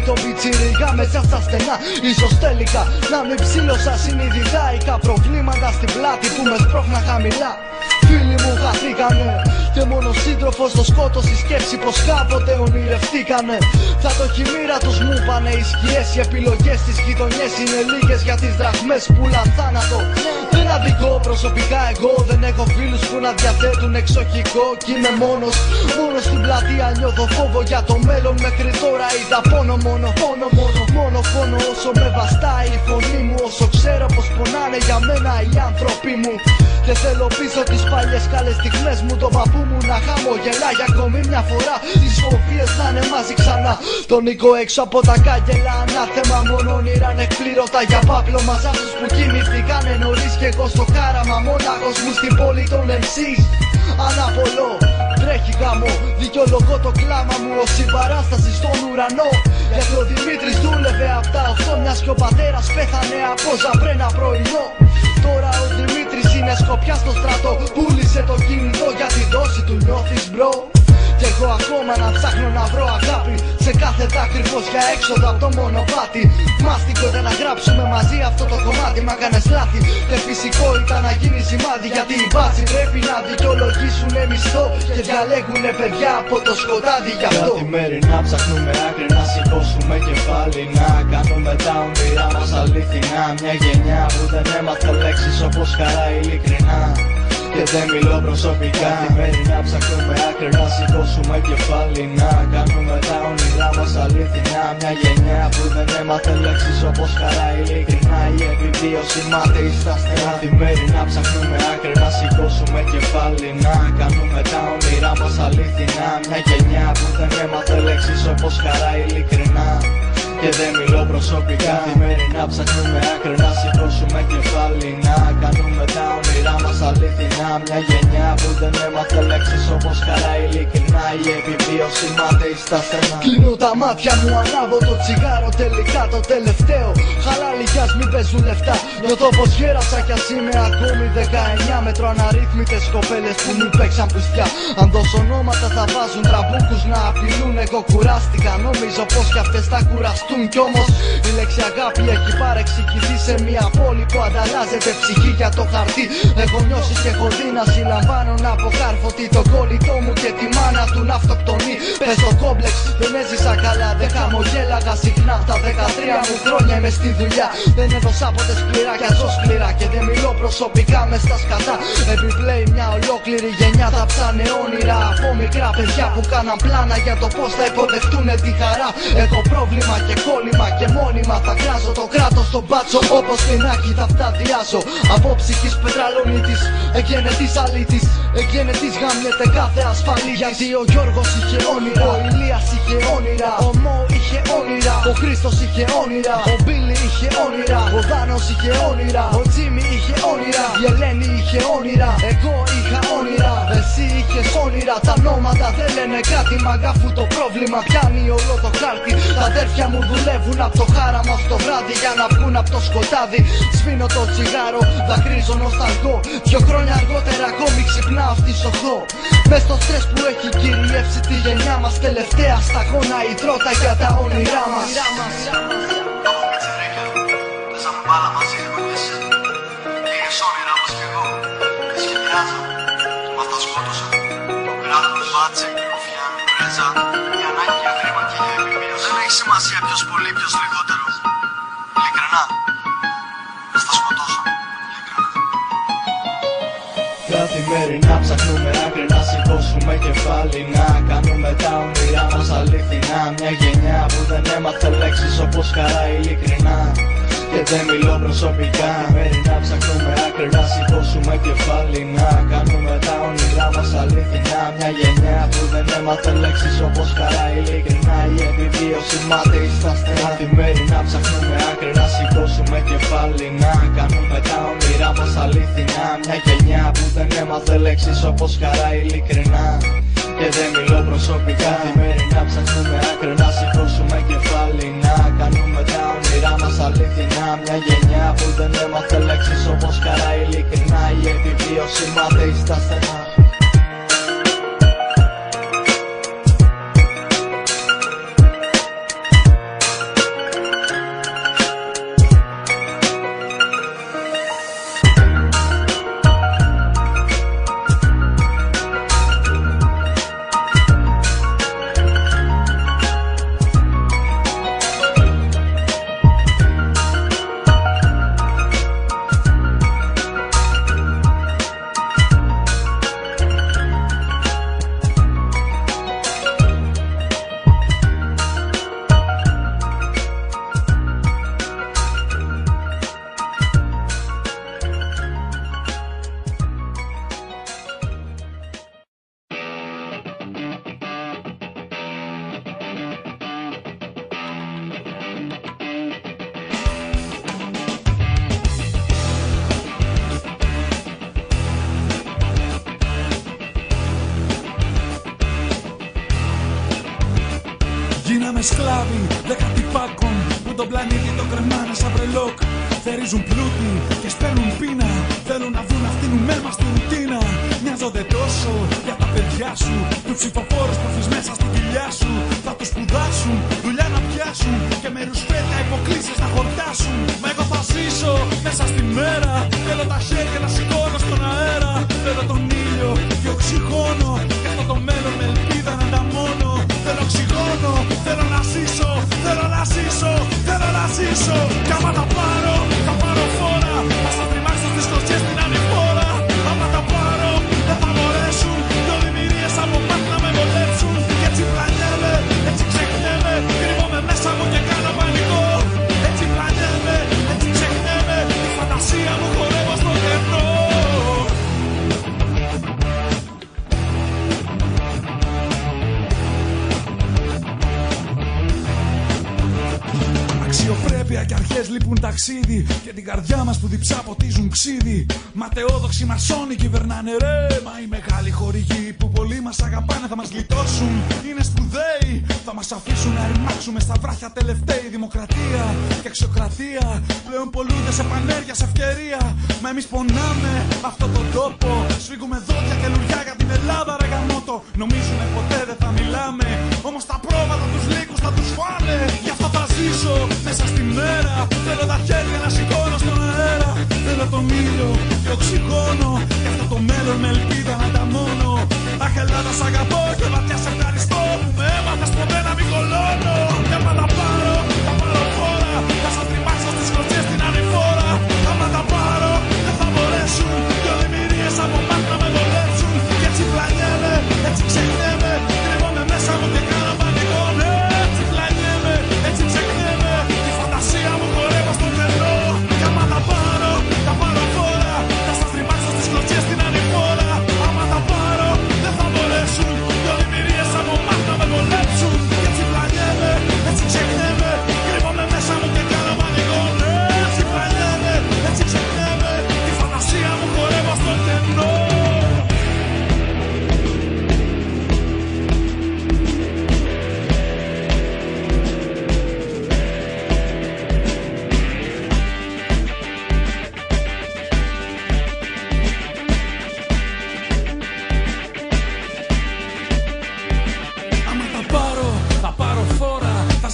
τον πιτσιριγά μέσα στα στενά. Ίσως τελικά να μην ψήλωσα συνειδητά. Είχα προβλήματα στην πλάτη που με σπρώχνα χαμηλά. Φίλοι μου χαθήκανε και μόνο σύντροφος το σκότωσε η σκέψη πως κάποτε ονειρευτήκανε. Θα το χειμήρα τους μου πάνε οι σκιές Οι επιλογές της γειτονιές είναι λίγες για τις δραχμές που πουλαν θάνατο. Δεν αδικώ προσωπικά εγώ δεν έχω φίλους που να διαθέτουν εξοχικό Κι είμαι μόνος, μόνο στην πλατεία νιώθω φόβο για το μέλλον Μέχρι τώρα είδα πόνο μόνο, πόνο μόνο, μόνο φόνο Όσο με βαστάει η φωνή μου, όσο ξέρω πως πονάνε για μένα οι άνθρωποι μου και θέλω πίσω τις παλιές καλές στιγμές μου. Τον παππού μου να χαμογελάει για ακόμη μια φορά. Τις φοβίες να είναι μαζί ξανά. Τον Νίκο έξω από τα κάγκελα Ανάθεμα. Μόνο όνειρα ανεκπλήρωτα για πάπλο Μας αυτούς που κοιμηθήκανε νωρίς. Και εγώ στο κάραμα μόναχος μου στην πόλη των MC's Αναπολώ Τρέχει γάμο, δικαιολογώ το κλάμα μου ως συμπαράσταση στον ουρανό. Γιατί ο Δημήτρης δούλευε απ' τα οχτώ Μιας και ο πατέρας πέθανε από ζαμπρένα πρωινό. Τώρα ο Δημήτρης είναι σκοπιά στο στρατό. Πούλησε το κινητό για τη δόση του νιώθεις μπρο Κι εγώ ακόμα να ψάχνω να βρω αγάπη Σε κάθε δάκρυ πως για έξοδο από το μονοπάτι. Μάστικο δεν να γράψουμε μαζί αυτό το κομμάτι. Μα κάνες λάθη. Και φυσικό ήταν να γίνει σημάδι. Γιατί οι μπάτσοι πρέπει να δικαιολογήσουν μισθό Και διαλέγουνε παιδιά από το σκοτάδι. Γι' αυτό. Καθημερινά ψάχνουμε άκρη να σηκώσουμε κεφάλι Να κάνουμε τα όνειρά μας αλήθινα Μια γενιά που δεν έμαθε λέξεις όπως χαρά ειλικρινά. Και δεν μιλώ προσωπικά. Καθημερινά ψάχνουμε άκρη να σηκώσουμε κεφάλι Να κάνουμε τα όνειρά μας αλήθινα Μια γενιά που δεν έμαθε λέξεις όπως χαρά ειλικρινά Η επιβίωση μάθει στα στενά. Καθημερινά ψάχνουμε άκρη να σηκώσουμε κεφάλι Να κάνουμε τα όνειρά μας αλήθινα Μια γενιά που δεν έμαθε λέξεις όπως χαρά ειλικρινά και δεν μιλώ προσωπικά. Καθημερινά ψάχνουμε άκρη να σηκώσουμε κεφάλι Να κάνουμε τα όνειρά μας αλήθινα Μια γενιά που δεν έμαθε λέξεις όπως χαρά ειλικρινά Η επιβίωση μάθεις στα στενά Κλείνω τα μάτια μου, ανάβω το τσιγάρο τελικά το τελευταίο. Χαλάλι κι ας μην παίζουν λεφτά. Νιώθω πως γέρασα κι ας είμαι ακόμη 19 Μετρώ αναρίθμητες κοπέλες που μου παίξαν πουστιά. Αν δώσω ονόματα θα βάζουν τραμπούκους να απειλούν. Εγώ κουράστηκα νομίζω πως κι αυτές θα κουραστούν κι όμως η λέξη αγάπη έχει παρεξηγηθεί σε μια πόλη που ανταλλάζεται ψυχή για το χαρτί. Έχω νιώσει και έχω δει να συλλαμβάνω να αποκάρφωτη το κόλλητό μου και τη μάνα του να αυτοκτονεί. Πες το κόμπλεξ δεν έζησα καλά δεν χαμογέλαγα συχνά. Τα 13 μου χρόνια είμαι στη δουλειά. Δεν έδωσα ποτέ σκληρά κι ζω σκληρά και δεν μιλώ προσωπικά μες στα σκατά. Επιπλέει μια ολόκληρη γενιά θα ψάνε όνειρα. Από μικρά παιδιά που κάναν πλάνα για το πως θα υποδεχτούν τη χαρά. Έχω πρόβλημα και κόλλημα και μόνιμα θα κράζω το κράτος στον μπάτσο όπως πινάκι θα φταδιάζω Από ψυχής πετραλονίτης Εγένε της αλήτης Εγένε της γάμνεται κάθε ασφαλή. Γιατί ο Γιώργος είχε όνειρα Ο Ηλίας είχε όνειρα Ο Μω είχε όνειρα Ο Χρήστος είχε όνειρα Ο Μπίλι είχε όνειρα Ο Δάνος είχε όνειρα Ο Τζίμι είχε όνειρα Η Ελένη είχε όνειρα Εγώ είχα όνειρα Εσύ είχες όνειρα Τα νόματα δεν λένε κάτι Μαγκάφου το πρόβλημα πιάνει όλο το χάρτη Τα αδέρφια μου δουλεύουν από το χάραμα στο βράδυ για να βγουν από το σκοτάδι. Σβήνω το τσιγάρο, δακρύζω νοσταλγό. Δυο χρόνια αργότερα ακόμη ξυπνάω στη σοχό. Μες στο στρες που έχει κυριεύσει τη γενιά μας. Τελευταία σταγόνα η τρότα για τα όνειρά μας. Παίζαμε μπάλα μαζί γονιές Είχες όνειρα κράτος, μπάτσε, ρουφιά, πρέζα Η ανάγκη για χρήμα και για επιβίωση Δεν έχει σημασία ποιος πολύ, ποιος λιγότερο. Ειλικρινά. Θα στα σκοτώσω Καθημερινά ψάχνουμε άκρη να σηκώσουμε κεφάλι Να κάνουμε τα όνειρά μας αλήθινα Μια γενιά που δεν έμαθε λέξεις όπως χαρά ειλικρινά και δεν μιλώ προσωπικά Καθημερινά ψάχνουμε άκρη να σηκώσουμε κεφάλι Να κάνουμε τα όνειρά μας αλήθινα Μια γενιά που δεν έμαθε λέξεις όπως χαρά ειλικρινά. Η επιβίωση μάται στα στενά. Καθημερινά ψάχνουμε άκρη να σηκώσουμε κεφάλι Να κάνουμε τα όνειρά μας αλήθινα Μια γενιά που δεν έμαθε λέξεις όπως χαρά ειλικρινά και δεν μιλώ προσωπικά. Καθημερινά ψάχνουμε άκρη να σηκώσουμε κεφάλι Να κάνουμε τα όνειρά μας αλήθινα Μια γενιά που δεν έμαθε λέξεις όπως χαρά ειλικρινά Η επιβίωση μάται στα στενά ταξίδι Και την καρδιά μας που διψά ποτίζουν ξύδι. Ματαιόδοξοι μασόνοι κυβερνάνε ρε Μα οι μεγάλοι χορηγοί που πολλοί μας αγαπάνε θα μας γλιτώσουν. Είναι σπουδαίοι Θα μας αφήσουν να ρημάξουμε στα βράχια τελευταίοι Δημοκρατία. Και αξιοκρατία Πλέον πολλούνται σε πανέργεια, σε ευκαιρία. Μα εμείς πονάμε αυτόν τον τόπο. Σφίγγουμε δόντια και λουριά για την Ελλάδα ρε γαμότο Νομίζουμε ποτέ δεν θα μιλάμε Όμως τα πρόβατα τους λύκους θα τους φάνε Γι' αυτό θα ζήσω μέσα στη μέρα. Θέλω τα χέρια να σηκώνω στον αέρα. Θέλω τον ήλιο και οξυγόνο Και αυτό το μέλλον με ελπίδα να τα μόνο Αχ Ελλάδα σ' αγαπώ και βαθιά σε ευχαριστώ Που με έμαθες ποτέ να μην κολώνω. Και άμα τα πάρω, θα πάρω φόρα Θα σας τρυπάξω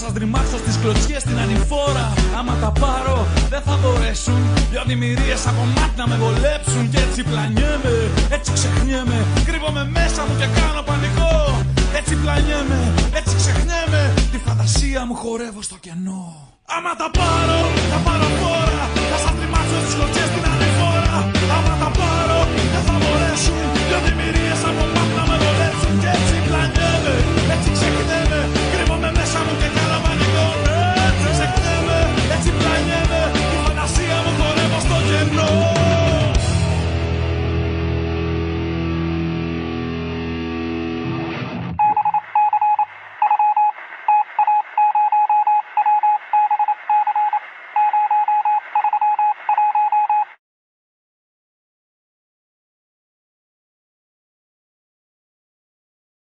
φόρα. Θα σα ρημάξω στις κλωτσιές στην ανηφόρα. Άμα τα πάρω, δεν θα μπορέσουν. Δυο δημιουργίες από μάτια να με βολέψουν. Και έτσι πλανιέμαι, έτσι ξεχνιέμαι. Κρύβομαι μέσα μου και κάνω πανικό. Έτσι πλανιέμαι, έτσι ξεχνιέμαι. Τη φαντασία μου χορεύω στο κενό. Άμα τα πάρω, θα πάρω φόρα. Θα σας τριμάξω στις κλωτσιές στην ανηφόρα. Άμα τα πάρω, δεν θα μπορέσουν. Δυο δημιουργίες από μάτια